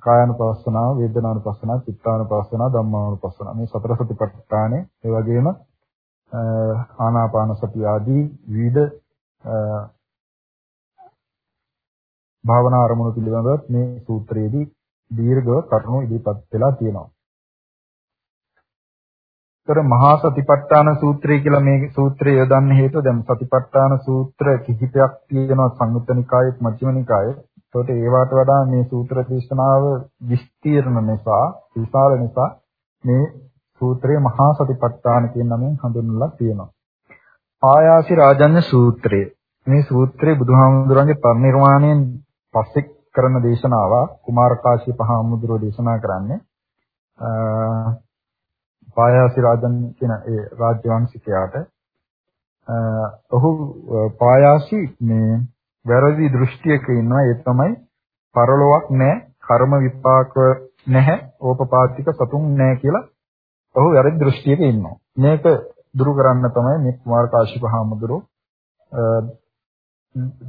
කායानुපස්සනාව, වේදනානුපස්සනාව, චිත්තානුපස්සනාව, ධම්මානුපස්සනාව මේ සතර සතිපට්ඨානේ ඒ වගේම ආනාපාන සතිය ආදී විවිධ භාවනා අරමුණු පිළිබඳව මේ සූත්‍රයේදී දීර්ඝව කරුණු ඉදිරිපත් වෙලා තියෙනවා. ඒතර මහා සතිපට්ඨාන සූත්‍රය කියලා මේ සූත්‍රය යොදන්න හේතුව දැන් සතිපට්ඨාන සූත්‍ර කිහිපයක් තියෙනවා සංයුත්ත නිකායේ මජ්ක්‍ධිම නිකායේ. ඒකට ඒවට වඩා මේ සූත්‍ර දේශනාව විස්තීර්ණ නිසා, විශාල නිසා මේ සූත්‍රය මහා සතිපට්ඨාන කියන නමින් හඳුන්වලා තියෙනවා. ආයාසි රාජඤ්‍ය සූත්‍රය. මේ සූත්‍රය බුදුහාමුදුරන්ගේ පරිනිර්වාණයෙන් පස්සේ කරන දේශනාව කුමාර කාශ්‍යප හාමුදුරුවෝ දේශනා කරන්නේ පායාසි රාජන් කියන ඒ රාජ්‍ය වංශිකයාට ඔහු පායාසි මේ වැරදි දෘෂ්ටියක ඉන්නවා ඒ තමයි පරලොවක් නැහැ කර්ම විපාක නැහැ ඕපපාතික සතුන් නැහැ කියලා ඔහු වැරදි දෘෂ්ටියක ඉන්නවා මේක දුරු කරන්න තමයි මේ කුමාර කාශ්‍යප හාමුදුරුවෝ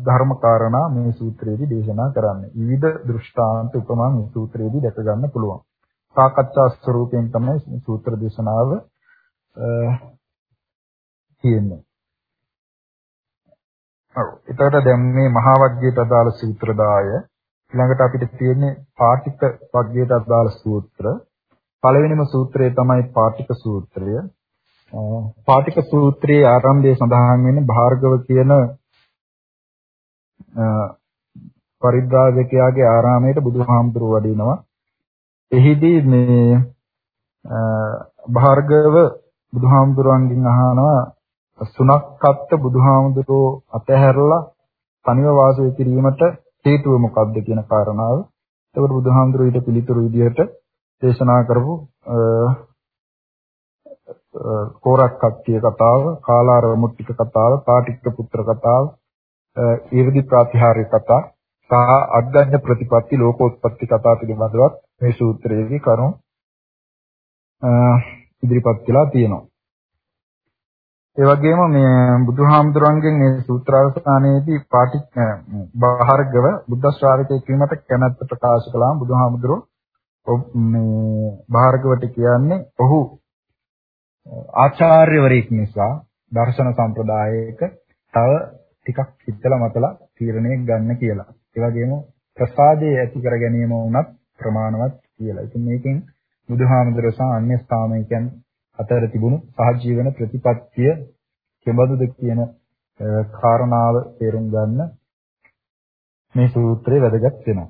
ධර්ම කාරණා මේ සූත්‍රයේදී දේශනා කරන්නේ. විවිධ දෘෂ්ටාන්ත උපමා මේ සූත්‍රයේදී දැක ගන්න පුළුවන්. සාකච්ඡා ස්වරූපයෙන් තමයි මේ සූත්‍ර දේශනාව තියෙන්නේ. ඔව්. එතකොට දැන් මේ මහා වග්ගයට අදාළ සූත්‍ර 10 ඊළඟට අපිට තියෙන්නේ පාටික වග්ගයට අදාළ සූත්‍ර. පළවෙනිම සූත්‍රය තමයි පාටික සූත්‍රය. පාටික සූත්‍රයේ ආරම්භයේ සඳහන් වෙන්නේ භාර්ගව කියන පරිබ්‍රාජකයාගේ ආරාමයට බුදුහාමුදුරුව වඩිනවා. එහිදී මේ භාර්ගව බුදුහාමුදුරුවන්ගෙන් අහනවා සුනක්කත්ත බුදුහාමුදුරුවෝ අතහැරලා තනිව වාසය කිරීමට හේතුව මොකක්ද කියන කාරණාව. එතකොට බුදුහාමුදුරුවෝ ඊට පිළිතුරු විදිහට දේශනා කරපු කෝරක් කත්තිය කතාව, කාලාර මුට්ටික කතාව, පාටික්ක පුත්‍ර කතාව, ඊර්දි ප්‍රාතිහාර්ය කතා සහ අග්ගඤ්ඤ ප්‍රතිපatti ලෝකෝත්පත්ති කතා පිළිබඳවත් මේ සූත්‍රයේදී කරුණු ඉදිරිපත් වෙලා තියෙනවා. ඒ වගේම මේ බුදුහාමුදුරන්ගෙන් මේ සූත්‍රාවසානයේදී පාටි බාහර්ගව බුද්ධ ශ්‍රාවකයෙක් වීමට කැමැත්ත ප්‍රකාශ කළාම බුදුහාමුදුරෝ මේ බාහර්ගවට කියන්නේ ඔහු ආචාර්යවරයෙක් නිසා දර්ශන සම්ප්‍රදායයක තව ටිකක් හිතලා මතලා තීරණයක් ගන්න කියලා. ඒ වගේම ප්‍රසාදයේ ඇති කර ගැනීම වුණත් ප්‍රමාණවත් කියලා. ඉතින් මේකෙන් බුදුහාමුදුර සහ අන්‍ය ස්ථාමිකයන් අතර තිබුණු සහජීවන ප්‍රතිපත්තිය කෙබඳුද කියන කාරණාව තේරුම් ගන්න මේ සූත්‍රය වැදගත් වෙනවා.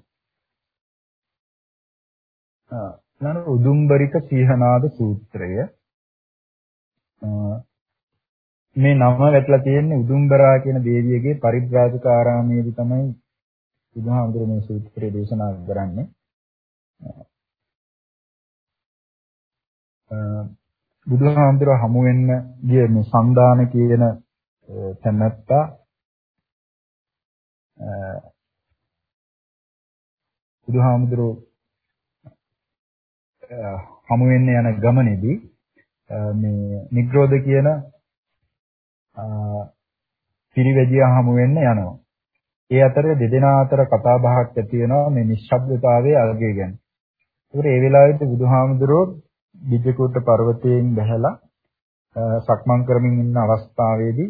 ඊළඟ උදුම්බරික සීහනාද සූත්‍රය මේ නම වැටලා තියෙන්නේ උදුම්බරා කියන දේවියගේ පරිබ්‍රාජක ආරාමයේදී තමයි බුදුහාමුදුරුවෝ මේ සූත්‍රය දේශනා කරන්නේ. බුදුහාමුදුරුවෝ හමු වෙන්න ගිය මේ සන්දාන කියන තැනත්තා බුදුහාමුදුරුවෝ හමු වෙන්න යන ගමනේදී මේ නිග්‍රෝධ කියන පිරිවැජියා හමු වෙන්න යනවා. ඒ අතර දෙදෙනා අතර කතා බහක් ඇති වෙනවා මේ නිශ්ශබ්දතාවයේ අගය ගැන. ඒකට ඒ වෙලාවේදී බුදුහාමුදුරුවෝ විජ්ජකූට පර්වතයෙන් බැහැලා සක්මන් කරමින් ඉන්න අවස්ථාවේදී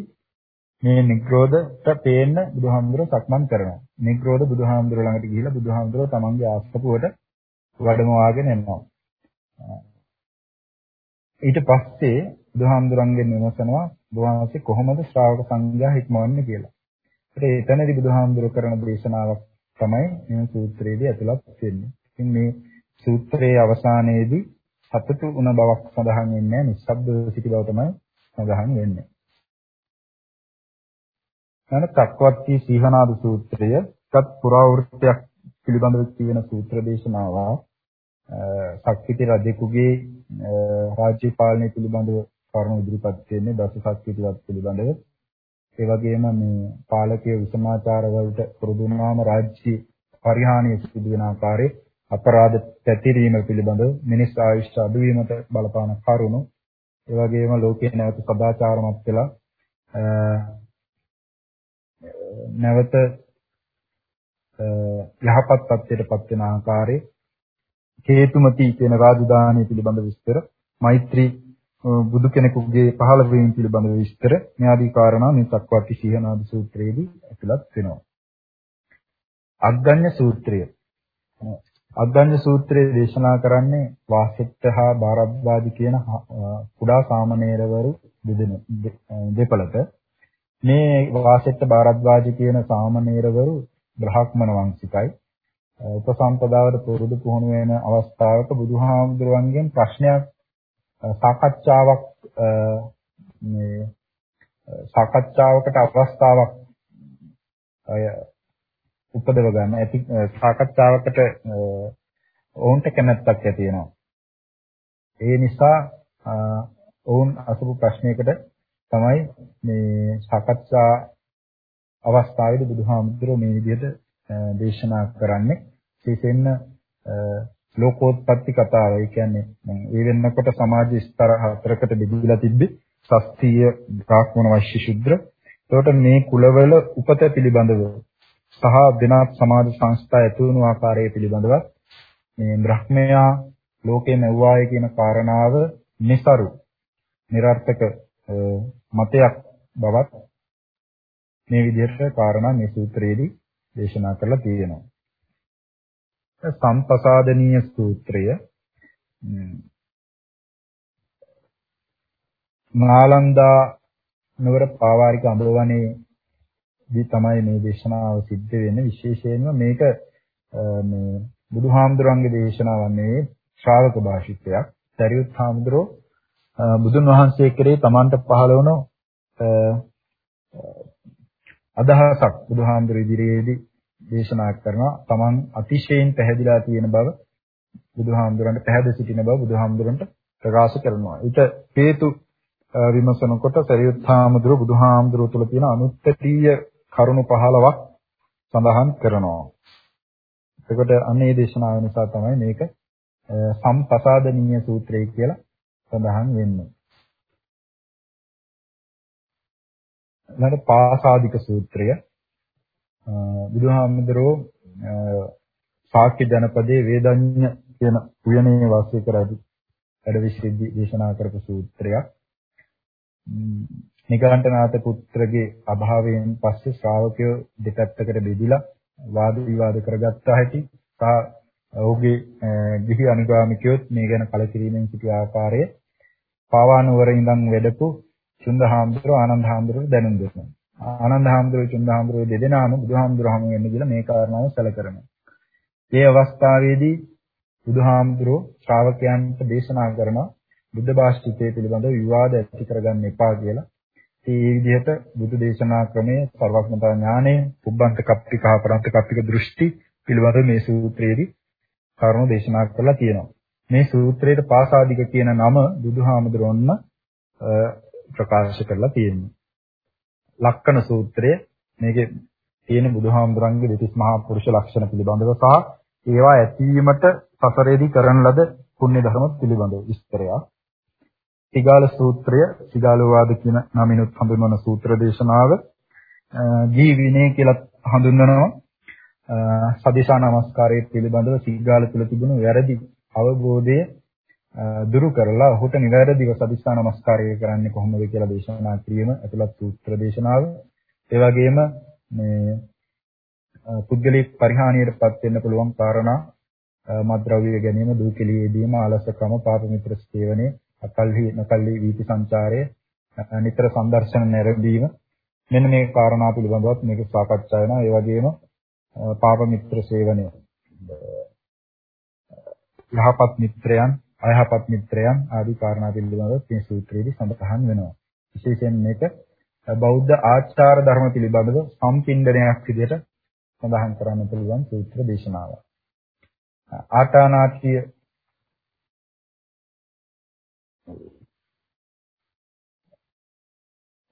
මේ නිග්‍රෝධට පේන්න බුදුහාමුදුරුවෝ සක්මන් කරනවා. නිග්‍රෝධ බුදුහාමුදුරුවෝ ළඟට ගිහිල්ලා බුදුහාමුදුරුවෝ තමන්ගේ ආස්තපුවට වැඩමවාගෙන එනවා. ඊට පස්සේ බුදුහාමුදුරන්ගෙන් විමසනවා බුදුහාමසේ කොහොමද ශ්‍රාවක සංඝයා හික්මවන්නේ කියලා. ඒත් එතනදී බුදුහාමුදුර කරන දේශනාවක් තමයි මේ සූත්‍රයේදී ඇතුළත් වෙන්නේ. ඉතින් මේ සූත්‍රයේ අවසානයේදී සතුටු වුණ බවක් සඳහන් වෙන්නේ නැහැ. නිස්සබ්ද සිටි බව තමයි සඳහන් වෙන්නේ. යන චක්කවර්ති සීහනාද සූත්‍රයත් පුරාවෘත්තයක් පිළිබඳව කියන සූත්‍ර දේශනාව ශක්තිති රජෙකුගේ රාජ්‍ය පාලනය පිළිබඳව කරුණු ඉදිරිපත් වෙන්නේ දස ශක්තිතිවත් පිළිබඳව ඒ වගේම මේ පාලකීය විසමාචාර වලට පුරුදු වුණාම රාජ්‍ය පරිහානිය සිදු වෙන ආකාරයේ අපරාධ පැතිරීම පිළිබඳව මිනිස් ආයුෂ අඩුවීමට බලපාන කරුණු ඒ වගේම ලෝකයේ නැවත සදාචාරමත් වෙලා නැවත යහපත් තත්ත්වයටපත් වෙන ආකාරයේ හේතුමති කියන රාජධානිය පිළිබඳ විස්තර මෛත්‍රී බුදු කෙනෙකුගේ පහළ වීම පිළිබඳ විස්තර මේ ආදී කාරණා මේ සක්වට්ටි සීහනාද සූත්‍රයේදී ඇතුළත් වෙනවා. අග්ගඤ්ඤ සූත්‍රය. අග්ගඤ්ඤ සූත්‍රයේ දේශනා කරන්නේ වාසිත්ත හා බාරද්වාදි කියන කුඩා සාමණේරවරු දෙපළට. මේ වාසිත්ත බාරද්වාදි කියන සාමණේරවරු බ්‍රහ්මණ වංශිකයි. උපසම්පදාවට පුරුදු පුහුණු වෙන අවස්ථාවක බුදුහාමුදුරුවන්ගෙන් ප්‍රශ්නයක් සාකච්ඡාවක් මේ සාකච්ඡාවකට අවස්ථාවක් අය උපදව ගන්න ඇති සාකච්ඡාවකට ඔවුන්ට කැමැත්තක් ඇති වෙනවා. ඒ නිසා ඔවුන් අසපු ප්‍රශ්නයකට තමයි මේ සාකච්ඡා අවස්ථාවේදී බුදුහාමුදුරුවෝ මේ විදිහට දේශනා කරන්නේ විශේෂයෙන්ම ලෝකෝත්පත්ති කතාව. ඒ කියන්නේ ඒ වෙනකොට සමාජ ස්තර හතරකට බෙදලා තිබ්බේ ශාස්ත්‍රීය බ්‍රාහ්මණ වෛශ්‍ය ශුද්‍ර. එතකොට මේ කුලවල උපත පිළිබඳව සහ දෙනාත් සමාජ සංස්ථා ඇති වුණු ආකාරය පිළිබඳව මේ බ්‍රහ්මයා ලෝකේ නැවුවාය කියන කාරණාව નિසරු નિરර්ථක මතයක් බවත් මේ විදිහට කාරණා මේ සූත්‍රයේදී දේශනා කරලා තියෙනවා. සම්පසාදනීය සූත්‍රය නාලන්දා නවර පාවාරික අඹවණේ දී තමයි මේ දේශනාව සිද්ධ වෙන්නේ විශේෂයෙන්ම මේක මේ බුදුහාමුදුරන්ගේ දේශනාවක් නෙවෙයි ශ්‍රාවක භාෂිතයක්. සරියුත් හාමුදුරෝ බුදුන් වහන්සේ කෙරේ තමන්ට පහළ වුණ අදහසක් බුදුහාමුදුර ඉදිරියේදී දේශනා කරනවා තමන් අතිශයින් පැහැදිලා තියෙන බව බුදුහාමුදුරන්ට පැහැදිලි සිටින බව බුදුහාමුදුරන්ට ප්‍රකාශ කරනවා. ඊට හේතු විමසනකොට සරියුත් හාමුදුරුව බුදුහාමුදුරුව තුළ තියෙන අනුත්තරීය කරුණු 15ක් සඳහන් කරනවා. එතකොට අන්නේ දේශනාව නිසා තමයි මේක සම්පසාදනීය සූත්‍රය කියලා සඳහන් වෙන්නේ. ඊළඟ පාසාදික සූත්‍රය බුදුහාමුදුරෝ ශාක්‍ය ජනපදයේ වේදඤ්ඤ කියන උයනේ වාසය කරදී වැඩ විශ්ිද්දි දේශනා කරපු සූත්‍රයක්. නිකාන්තනාත පුත්‍රගේ අභාවයෙන් පස්සේ ශ්‍රාවකයෝ දෙපැත්තකට බෙදිලා වාද විවාද කරගත්තා හැටි සහ ඔහුගේ ගිහි අනුගාමිකයොත් මේ ගැන කලකිරීමෙන් සිටි ආකාරය පාවානුවර ඉඳන් වැඩපු චුන්දහාමුදුරුවෝ ආනන්දහාමුදුරුවෝ දැනුම් දුන්නා. ආනන්දහාමුදුරුවෝ චුන්දහාමුදුරුවෝ දෙදෙනාම බුදුහාමුදුරුවෝ හමු වෙන්න කියලා මේ කාරණාව සැලකරනවා. මේ අවස්ථාවේදී බුදුහාමුදුරුවෝ ශ්‍රාවකයන්ට දේශනා කරන බුද්ධ භාෂිතය පිළිබඳව විවාද ඇති කරගන්න එපා කියලා. ඒ විදිහට බුදු දේශනා ක්‍රමයේ සර්වඥතා ඥානය, උබ්බන්ත කප්පික පරන්ත කප්පික දෘෂ්ටි පිළිබඳව මේ සූත්‍රයේදී කරුණු දේශනා කරලා තියෙනවා. මේ සූත්‍රයේ පාසාදික කියන නම බුදුහාමුදුරොන්න ප්‍රකාශ කරලා තියෙන්නේ. ලක්කන සූත්‍රය මේකේ තියෙන බුදුහාමුදුරන්ගේ දෙතිස් මහා පුරුෂ ලක්ෂණ පිළිබඳව සහ ඒවා ඇතිවීමට සසරේදී කරන ලද පුණ්‍ය ධර්ම පිළිබඳව විස්තරයක්. සිගාල සූත්‍රය, සිගාලවාද කියන නමිනුත් හඳුන්වන සූත්‍ර දේශනාව දී විනය කියලා හඳුන්වනවා. සදිශා නමස්කාරයේ පිළිබඳව සිගාල තුල තිබුණු වැරදි අවබෝධය දුරු කරලා ඔහුට නිවැරදිව සදිස්ථා නමස්කාරය කරන්නේ කොහොමද කියලා දේශනා කිරීම ඇතුළත් සූත්‍ර දේශනාව. ඒ වගේම මේ පුද්ගලික පරිහානියටපත් වෙන්න පුළුවන් කාරණා මද්ද්‍රව්‍ය ගැනීම, දුකලියේදීම, ආලසකම, පාප මිත්‍ර සේවනයේ, අකල්හි නකල්හි වීති සංචාරය, නිතර සම්දර්ශන නැරඹීම මෙන්න මේ කාරණා පිළිබඳවත් මේක සාකච්ඡා වෙනවා. ඒ වගේම පාප මිත්‍ර සේවනය යහපත් මිත්‍රයන් අයහපත් මිත්‍රයන් ආදී කාරණා පිළිබඳව මේ සූත්‍රයේදී සඳහන් වෙනවා. විශේෂයෙන් මේක බෞද්ධ ආචාර ධර්ම පිළිබඳව සම්පින්ඩනයක් විදිහට සඳහන් කරන්න පුළුවන් සූත්‍ර දේශනාවක්. ආටානාටිය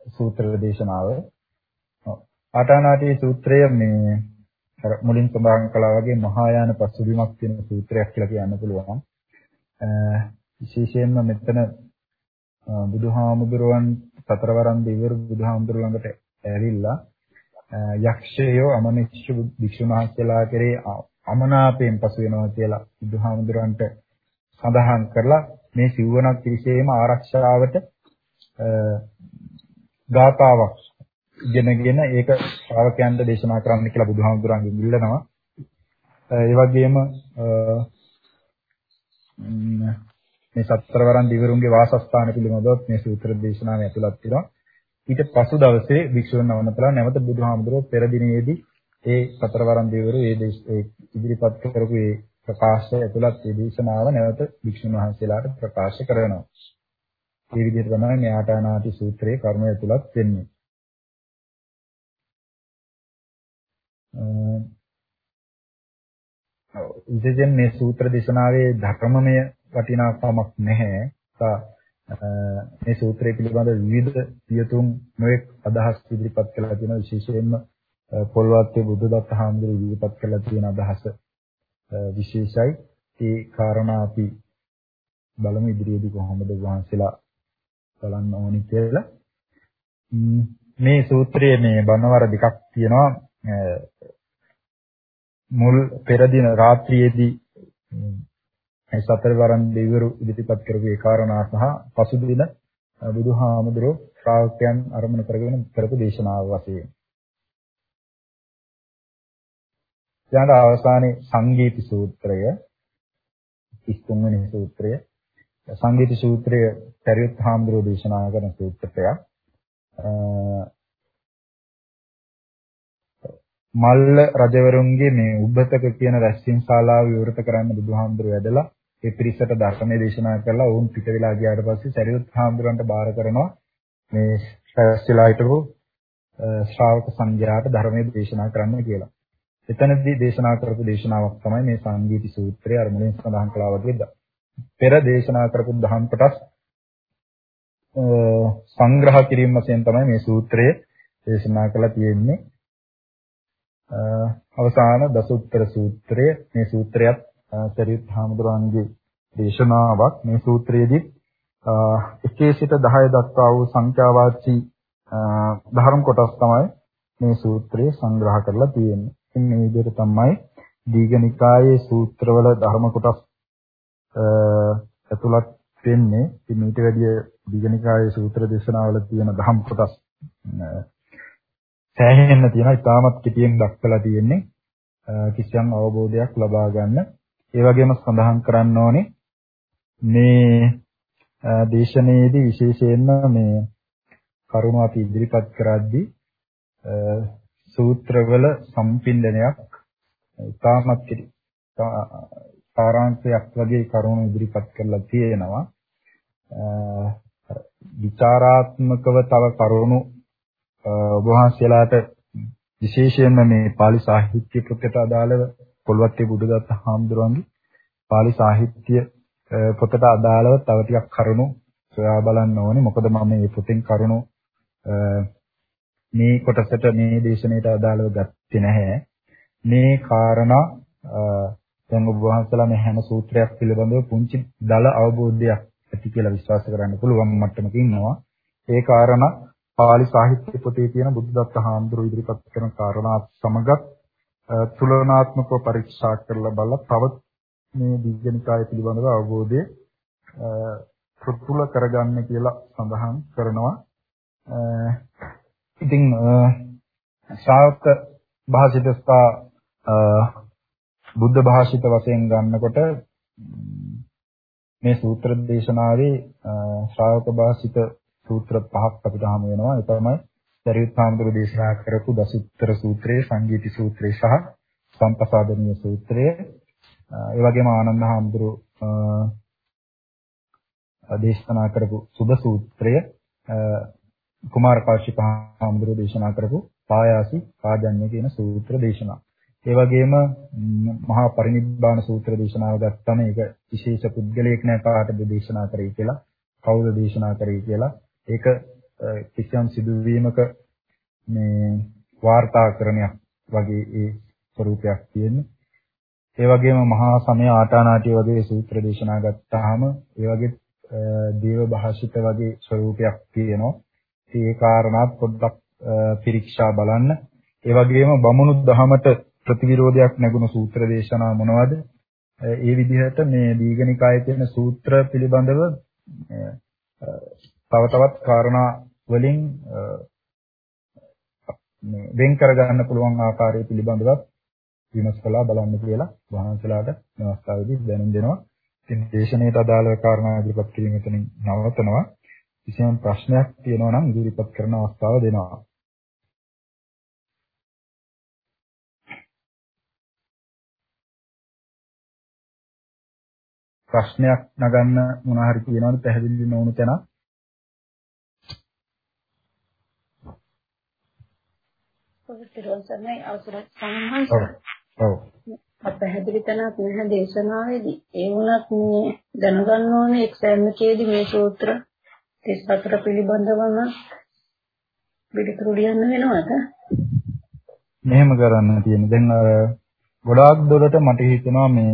සූත්‍ර දේශනාව. ආටානාටි සූත්‍රය මේ මුලින් සඳහන් කළා වගේ මහායාන පසුබිමක් තියෙන සූත්‍රයක් කියලා කියන්න පුළුවන්. විශේෂයෙන්ම මෙතන බුදුහාමුදුරුවන් සතරවරන් දෙවිවරු බුදුහාමුදුරුව ළඟට ඇවිල්ලා යක්ෂයෝ අමනිච්ච භික්ෂුන් වහන්සේලා කෙරේ අමනාපයෙන් පසු වෙනවා කියලා බුදුහාමුදුරන්ට සඳහන් කරලා මේ සිව්වනක් පිරිසේම ආරක්ෂාවට ගාතාවක් ඉගෙනගෙන ඒක ශ්‍රාවකයන්ට දේශනා කරන්න කියලා බුදුහාමුදුරන්ගෙන් ඉල්ලනවා. ඒ වගේම මේ සතරවරන් දිවරුන්ගේ වාසස්ථාන පිළිබඳව මේ සූත්‍ර දේශනාවේ ඇතුළත් වෙනවා. ඊට පසු දවසේ වික්ෂුන් වහන්සේලා නැවත බුදුහාමුදුරුවෝ පෙර දිනේදී ඒ සතරවරන් දිවරු ඒ ඉදිරිපත් කරපු ඒ ප්‍රකාශය ඇතුළත් මේ දේශනාව නැවත වික්ෂුන් වහන්සේලාට ප්‍රකාශ කරනවා. මේ විදිහට තමයි මේ ආටානාති සූත්‍රයේ කර්මය ඇතුළත් වෙන්නේ. විශේෂයෙන් මේ සූත්‍ර දේශනාවේ ධර්මමය වටිනාකමක් නැහැ. මේ සූත්‍රය පිළිබඳ විවිධ පියතුම් නොඑක් අදහස් ඉදිරිපත් කළා තියෙන විශේෂයෙන්ම පොල්වත්තේ බුදුදත්ත හාමුදුරුවෝ ඉදිරිපත් කළා තියෙන අදහස විශේෂයි. ඒ කාරණා අපි බලමු ඉදිරියේදී කොහොමද වහන්සේලා බලන්න ඕනි කියලා. මේ සූත්‍රයේ මේ බණවර දෙකක් තියෙනවා. මුල් පෙර දින රාත්‍රියේදී මේ සතර වරන් දෙවිවරු ඉදිරිපත් කරපු ඒ කාරණා සහ පසුදින බුදුහාමුදුරුවෝ ශ්‍රාවකයන් අරමුණු කරගෙන කරපු දේශනාව වශයෙන්. ඊළඟ අවසානයේ සංගීත සූත්‍රය 33 වෙනි සූත්‍රය සංගීත සූත්‍රය පරිඋත් හාමුදුරුවෝ දේශනා කරන සූත්‍රයක්. මල්ල රජවරුන්ගේ මේ උබ්බතක කියන රැස්වීම ශාලාව විවෘත කරන්න බුදුහාමුදුරුවෝ ඇදලා ඒ පිරිසට ධර්මයේ දේශනා කරලා වුන් පිට වෙලා ගියාට පස්සේ සරියුත් හාමුදුරන්ට බාර කරනවා මේ රැස්විලා හිටපු ශ්‍රාවක සංඝයාට ධර්මයේ දේශනා කරන්න කියලා. එතනදී දේශනා කරපු දේශනාවක් තමයි මේ සංගීති සූත්‍රය අර මුලින් සඳහන් කළා වගේ පෙර දේශනා කරපු දහම් කොටස් සංග්‍රහ කිරීම වශයෙන් තමයි මේ සූත්‍රය දේශනා කළා තියෙන්නේ. අවසාන දසුත්තර සූත්‍රය මේ සූත්‍රයත් සරියුත් හාමුදුරන්ගේ දේශනාවක් මේ සූත්‍රයේදී එකේ සිට 10 දක්වා වූ සංඛ්‍යාවාචී ධර්ම කොටස් තමයි මේ සූත්‍රය සංග්‍රහ කරලා තියෙන්නේ. ඉතින් මේ විදිහට තමයි දීඝනිකායේ සූත්‍රවල ධර්ම කොටස් ඇතුළත් වෙන්නේ. ඉතින් ඊට වැඩිය දීඝනිකායේ සූත්‍ර දේශනාවල තියෙන ධම් කොටස් සෑහෙන්න තියෙනවා. ඉතාමත් කෙටියෙන් දක්වලා තියෙන්නේ. කිසියම් අවබෝධයක් ලබා ගන්න ඒ වගේම සඳහන් කරන්න ඕනේ මේ දේශනාවේදී විශේෂයෙන්ම මේ කරුණ අපි ඉදිරිපත් කරද්දී සූත්‍රවල සම්පින්දනයක් ඉතාමත් කෙටි සාරාංශයක් වගේ කරුණු ඉදිරිපත් කරලා තියෙනවා. විචාරාත්මකව තව කරුණු ඔබ වහන්සේලාට විශේෂයෙන්ම මේ pāli සාහිත්‍ය පොතට අදාළව පොල්වත්තේ බුදුදත්ත හාමුදුරන්ගේ pāli සාහිත්‍ය පොතට අදාළව තව ටිකක් කරුණු සොයා බලන්න ඕනේ. මොකද මම මේ පොතෙන් කරුණු මේ කොටසට මේ දේශනාවට අදාළව ගත්තේ නැහැ. මේ කාරණා දැන් ඔබ වහන්සේලා මේ හැම සූත්‍රයක් පිළිබඳව පුංචි දල අවබෝධයක් ඇති කියලා විශ්වාස කරන්න පුළුවන් මට්ටමක ඉන්නවා. ඒ කාරණා පාලි සාහිත්‍ය පොතේ තියෙන බුද්ධදත්ත හාමුදුරුවෝ ඉදිරිපත් කරන කාරණා සමගත් තුලනාත්මකව පරීක්ෂා කරලා බලලා තවත් මේ දීඝනිකාය පිළිබඳව අවබෝධය ප්‍රතුල කරගන්න කියලා සඳහන් කරනවා. ඉතින් ශ්‍රාවක භාෂිතස්ථා බුද්ධ භාෂිත වශයෙන් ගන්නකොට මේ සූත්‍ර දේශනාවේ ශ්‍රාවක භාෂිත සූත්‍ර පහක් අපිට හමු වෙනවා. ඒ තමයි දරියුත් හාමුදුරු දේශනා කරපු දසුත්තර සූත්‍රය, සංගීති සූත්‍රය සහ සම්පසාදනීය සූත්‍රය. ඒ වගේම ආනන්ද හාමුදුරු දේශනා කරපු සුබ සූත්‍රය කුමාර කාශ්‍යප හාමුදුරුවෝ දේශනා කරපු පායාසි පාජඤ්ඤ කියන සූත්‍ර දේශනා. ඒ වගේම මහා පරිනිබ්බාන සූත්‍ර දේශනාව ගත්තම ඒක විශේෂ පුද්ගලයෙක් නෑ කාටද දේශනා කරේ කියලා කවුද දේශනා කරේ කියලා ඒක කිසියම් සිදුවීමක මේ වාර්තාකරණයක් වගේ ඒ ස්වරූපයක් තියෙන්නේ. ඒ වගේම මහා සමය ආටානාටිය වගේ සූත්‍ර දේශනා ගත්තාම ඒ වගේ දේව භාෂිත වගේ ස්වරූපයක් තියෙනවා. ඒ කාරණාත් පොඩ්ඩක් පිරික්සා බලන්න. ඒ වගේම බමුණු දහමට ප්‍රතිවිරෝධයක් නැගුණු සූත්‍ර දේශනා මොනවද? ඒ විදිහට මේ දීඝනිකායේ තියෙන සූත්‍ර පිළිබඳව තව තවත් කාරණා වලින් මේ වෙන් කරගන්න පුළුවන් ආකාරය පිළිබඳව විමසලා බලන්න කියලා වහන්සලාට මේ අවස්ථාවේදී දැනුම් දෙනවා. ඉතින් දේශනාවට අදාළ කාරණා ඉදිරිපත් කිරීම එතනින් නවතනවා. කිසියම් ප්‍රශ්නයක් තියෙනවා නම් ඉදිරිපත් කරන අවස්ථාව දෙනවා. ප්‍රශ්නයක් නගන්න මොන හරි කියනවද පැහැදිලි නොවුණු තැන පොතේ අවසරයි සම්හන්ස. ඔව්. අපහැදිලි තැනක් නැහැ දේශනාවේදී. ඒ වුණත් මේ දැනගන්න ඕනේ එක්සෑම් එකේදී මේ සූත්‍ර 34 පිළිබඳවම පිළිතුරු ලියන්න වෙනවද? මෙහෙම කරන්න තියෙන. දැන් ගොඩාක් දුරට මට හිතෙනවා මේ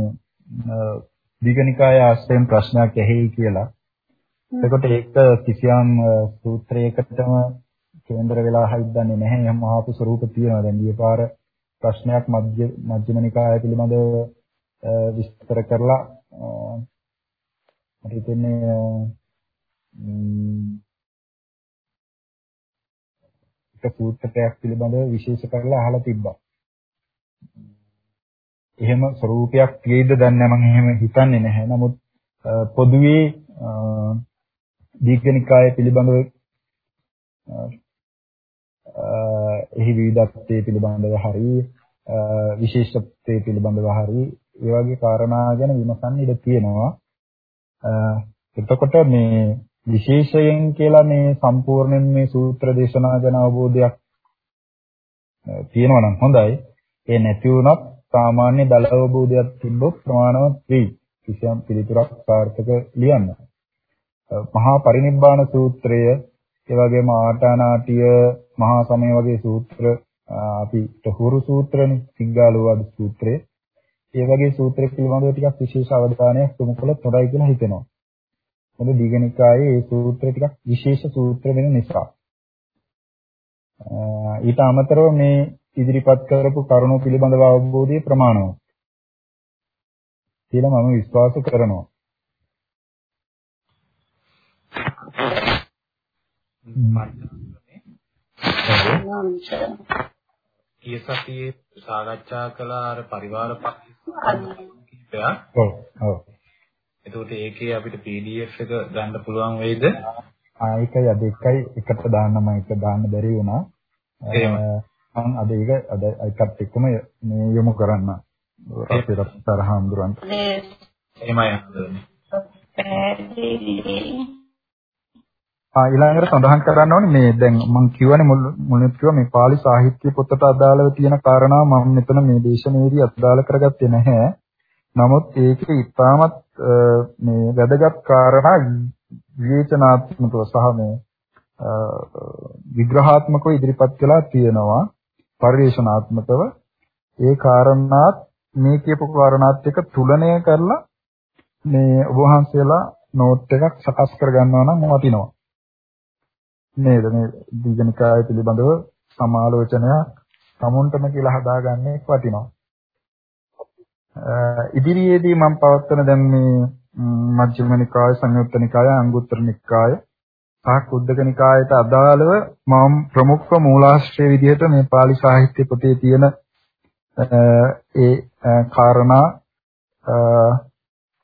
දීඝනිකාය ආශ්‍රයෙන් ප්‍රශ්නයක් ඇහෙයි කියලා. එතකොට ඒක කිසියම් සූත්‍රයකටම කේන්දර වෙලා හයිද්දන්නේ නැහැ. එහෙම ආපු ස්වරූප තියෙනවා. දැන් ඊපාර ප්‍රශ්නයක් මධ්‍ය මධ්‍යම නිකාය පිළිබඳව විස්තර කරලා මට හිතෙන්නේ එක සූත්‍රයක් පිළිබඳව විශේෂ කරලා අහලා තිබ්බා. එහෙම ස්වરૂපයක් තියෙයිද දන්නේ නැහැ මම එහෙම හිතන්නේ නැහැ. නමුත් පොදුවේ දීඝනිකාය පිළිබඳව එහි විවිධත්වයේ පිළිබඳව හරි විශේෂත්වයේ පිළිබඳව හරි ඒ වගේ කාරණා ගැන විමසන්න ඉඩ තියෙනවා. එතකොට මේ විශේෂයෙන් කියලා මේ සම්පූර්ණයෙන් මේ සූත්‍ර දේශනා ගැන අවබෝධයක් තියෙනවා නම් හොඳයි. ඒ නැති වුණත් සාමාන්‍ය දල අවබෝධයක් තිබ්බොත් ප්‍රමාණවත් වෙයි. කිසියම් පිළිතුරක් සාර්ථක ලියන්න. මහා පරිනිබ්බාන සූත්‍රය, ඒ වගේම ආටානාටිය, මහා සමය වගේ සූත්‍ර අපි තහුරු සූත්‍රනේ, සිංගාලෝවාද සූත්‍රය. ඒ වගේ සූත්‍ර පිළිබඳව ටිකක් විශේෂ අවධානයක් යොමු කළොත් හොඳයි කියලා හිතෙනවා. මොකද දීඝනිකායේ මේ සූත්‍ර ටිකක් විශේෂ සූත්‍ර වෙන නිසා. ඊට අමතරව මේ ඉදිරිපත් කරපු කරුණු පිළිබඳව අවබෝධය ප්‍රමාණවත් කියලා මම විශ්වාස කරනවා. ඊය සතියේ සාකච්ඡා කළ අර පරිවාර කිහිපයක්. ඔව් ඔව්. එතකොට ඒකේ අපිට PDF එක ගන්න පුළුවන් වෙයිද? ආ ඒකයි අද එකයි එකට දාන්නම එක දාන්න බැරි වුණා. මම අද ඒක අද ඒකත් එක්කම මේ යොමු කරන්න අපේ රත්තර හාමුදුරන්ට එහෙමයි හඳුනන්නේ ආ ඊළඟට සඳහන් කරන්න ඕනේ මේ දැන් මම කියවනේ මුලින්ම කිව්වා මේ pāli සාහිත්‍ය පොතට අදාළව තියෙන කාරණා මම මෙතන මේ දේශනාවේදී අදාළ කරගත්තේ නැහැ. නමුත් ඒකේ ඉතාමත් මේ වැදගත් කාරණා විවේචනාත්මකව සහ මේ විග්‍රහාත්මකව ඉදිරිපත් කළා තියෙනවා. පරිවේශනාත්මකව ඒ කාරණාත් මේ කියපු කාරණාත් එක්ක තුලණය කරලා මේ ඔබ වහන්සේලා නෝට් එකක් සකස් කර ගන්නවා නම් වටිනවා. නේද මේ දීගනිකාය පිළිබඳව සමාලෝචනයක් සමුන්ටම කියලා හදාගන්නේ වටිනවා. ඉදිරියේදී මම පවත්වන දැන් මේ මජ්ක්‍ධිම නිකාය, සංයුත්ත නිකාය, අංගුත්තර නිකාය සහ කුද්දක නිකායට අදාළව මම ප්‍රමුඛ මූලාශ්‍රය විදිහට මේ pāli සාහිත්‍ය පොතේ තියෙන ඒ කාරණා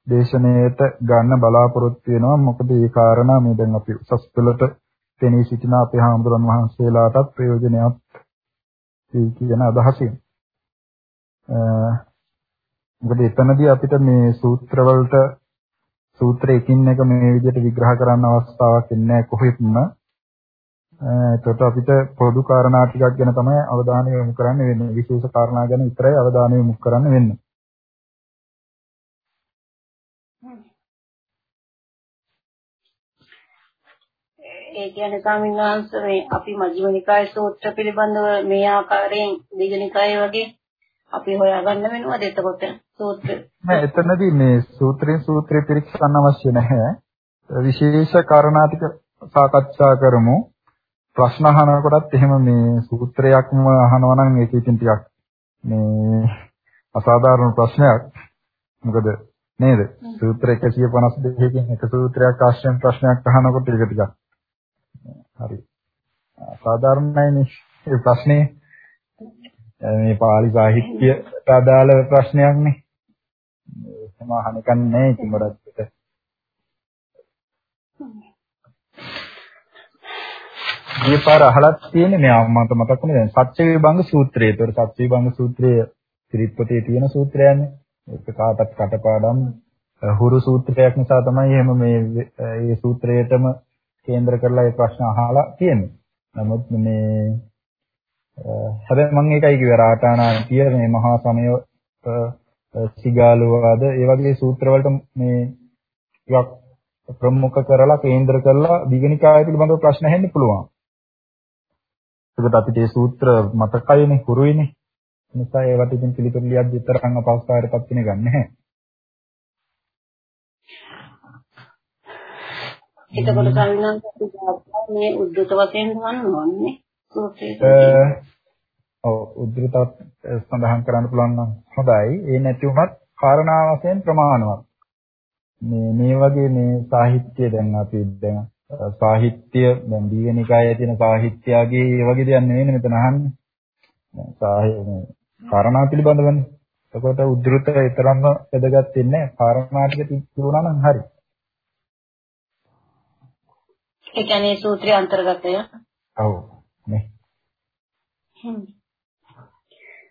දේශනාවට ගන්න බලාපොරොත්තු වෙනවා. මොකද මේ කාරණා මේ දැන් අපි උසස් පෙළට තෙනී සිටින අපේ හාමුදුරන් වහන්සේලාටත් ප්‍රයෝජනයක් ඒ කියන අදහසින්. මොකද එතනදී අපිට මේ සූත්‍ර වලට සූත්‍ර එකින් එක මේ විදිහට විග්‍රහ කරන්න අවස්ථාවක් ඉන්නේ කොහෙත්ම. එතකොට අපිට පොදු කාරණා ටිකක් ගැන තමයි අවධානය යොමු කරන්න වෙන්නේ. විශේෂ කාරණා ගැන විතරයි අවධානය යොමු කරන්න වෙන්නේ. ඒ කියන්නේ ස්වාමීන් වහන්සේ මේ අපි මජ්ක්‍ධිම නිකාය සූත්‍ර පිළිබඳව මේ ආකාරයෙන් දීඝනිකාය වගේ අපි හොයාගන්න වෙනවද එතකොට? සූත්‍ර. නෑ එතනදී මේ සූත්‍රයෙන් සූත්‍රය පරීක්ෂන්න අවශ්‍ය නැහැ. විශේෂ කාරණා ටික සාකච්ඡා කරමු. ප්‍රශ්න අහනකොටත් එහෙම මේ සූත්‍රයක්ම අහනවා නම් ඒක ඉතින් ටිකක් මේ අසාධාරණ ප්‍රශ්නයක්. මොකද නේද? සූත්‍ර 152කින් එක සූත්‍රයක් ආශ්‍රයෙන් ප්‍රශ්නයක් අහනකොට ඒක ටිකක් හරි. සාධාරණයි මේ ප්‍රශ්නේ. මේ පාලි සාහිත්‍යයට අදාළ ප්‍රශ්නයක් නේ. එහෙම අහනකන් නෑ ඉතින් ගොඩක් විට. මේ පාර අහලත් තියෙන්නේ මේ මට මතක් වුණේ දැන් සත්‍ය විභංග සූත්‍රය. ඒතර සත්‍ය විභංග සූත්‍රය ත්‍රිපිටකයේ තියෙන සූත්‍රයන්නේ. ඒක කාටත් කටපාඩම් හුරු සූත්‍රයක් නිසා තමයි එහෙම මේ මේ සූත්‍රයේටම කේන්ද්‍ර කරලා ඒ ප්‍රශ්න අහලා තියෙන්නේ. නමුත් මේ හැබැයි මම ඒකයි කිව්වේ රාඨානා කිය මේ මහා සමය සිගාලුවාද ඒ වගේ සූත්‍ර වලට මේ ටිකක් ප්‍රමුඛ කරලා කේන්ද්‍ර කරලා දීගනිකාය පිළිබඳව ප්‍රශ්න අහෙන්න පුළුවන්. ඒකට අපිට මේ සූත්‍ර මතකයිනේ හුරුයිනේ. නිසා ඒවට ඉතින් පිළිතුරු ලියද්දි තරම් අපහසුතාවයටපත් වෙන්නේ නැහැ. එතකොට කවිනාන්ත මේ උද්දත වශයෙන් ගන්න ඕනේ සූත්‍රයේ. ඔව් උද්දත සඳහන් කරන්න පුළුවන් නම් හොඳයි. ඒ නැති වුණත් කාරණා වශයෙන් ප්‍රමාණවත්. මේ මේ වගේ මේ සාහිත්‍ය දැන් අපි දැන් සාහිත්‍ය දැන් දීවනිකායේ තියෙන සාහිත්‍යයේ ඒ වගේ දෙයක් නෙවෙයි මෙතන අහන්නේ. දැන් සාහිත්‍ය කාරණා පිළිබඳවනේ. එතකොට උද්දෘත ඊතරම්ම වැදගත් වෙන්නේ කාරණා ටික තිබුණා නම් හරි. ඒ කියන්නේ සූත්‍රයේ අන්තර්ගතය. ඔව්.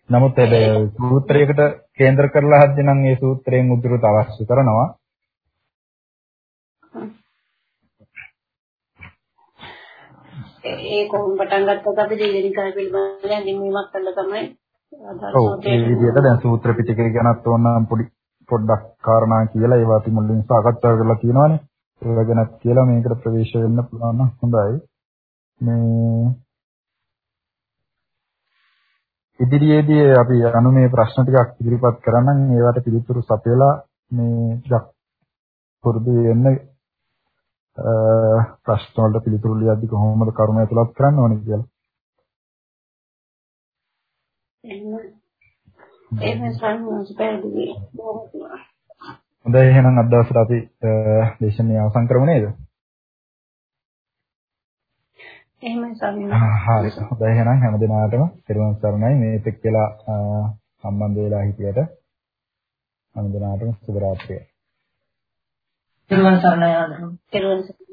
නමුත් ඒ සූත්‍රයකට කේන්ද්‍ර කරලා හද්දී නම් ඒ සූත්‍රයෙන් උද්දෘත අවශ්‍ය කරනවා. ඒ කොහොම පටන් ගත්තත් අපි දීර්ඝනිකාය පිළිබඳව හැඳින්වීමක් කළා තමයි ඔව් ඒ විදිහට දැන් සූත්‍ර පිටකේ ගැනත් ඕනනම් පොඩි පොඩ්ඩක් කාරණා කියලා ඒවා අපි මුලින් සාකච්ඡා කරලා තියෙනවානේ. ඒවා ගැනත් කියලා මේකට ප්‍රවේශ වෙන්න පුළුවන් නම් හොඳයි. මේ ඉදිරියේදී අපි අනුමේ ප්‍රශ්න ටිකක් ඉදිරිපත් කරනනම් ඒවට පිළිතුරු සපයලා මේ ටිකක් පුරුදු වෙන්න ප්‍රශ්න වලට පිළිතුරු ලියද්දි කොහොමද කරුණ ඇතුළත් කරන්න ඕනේ කියලා. එහෙනම් අද දවසට අපි දේශනාව අවසන් කරමු නේද? එහෙමයි ස්වාමීන් හරි. හොඳයි එහෙනම් හැම දිනාටම පෙරවන් සරණයි මේ පෙක් කියලා සම්බන්ධ වෙලා හිටියට හැම දිනාටම සුබ රාත්‍රිය. පෙරවන් සරණයි ආදරම්. පෙරවන් සරණයි.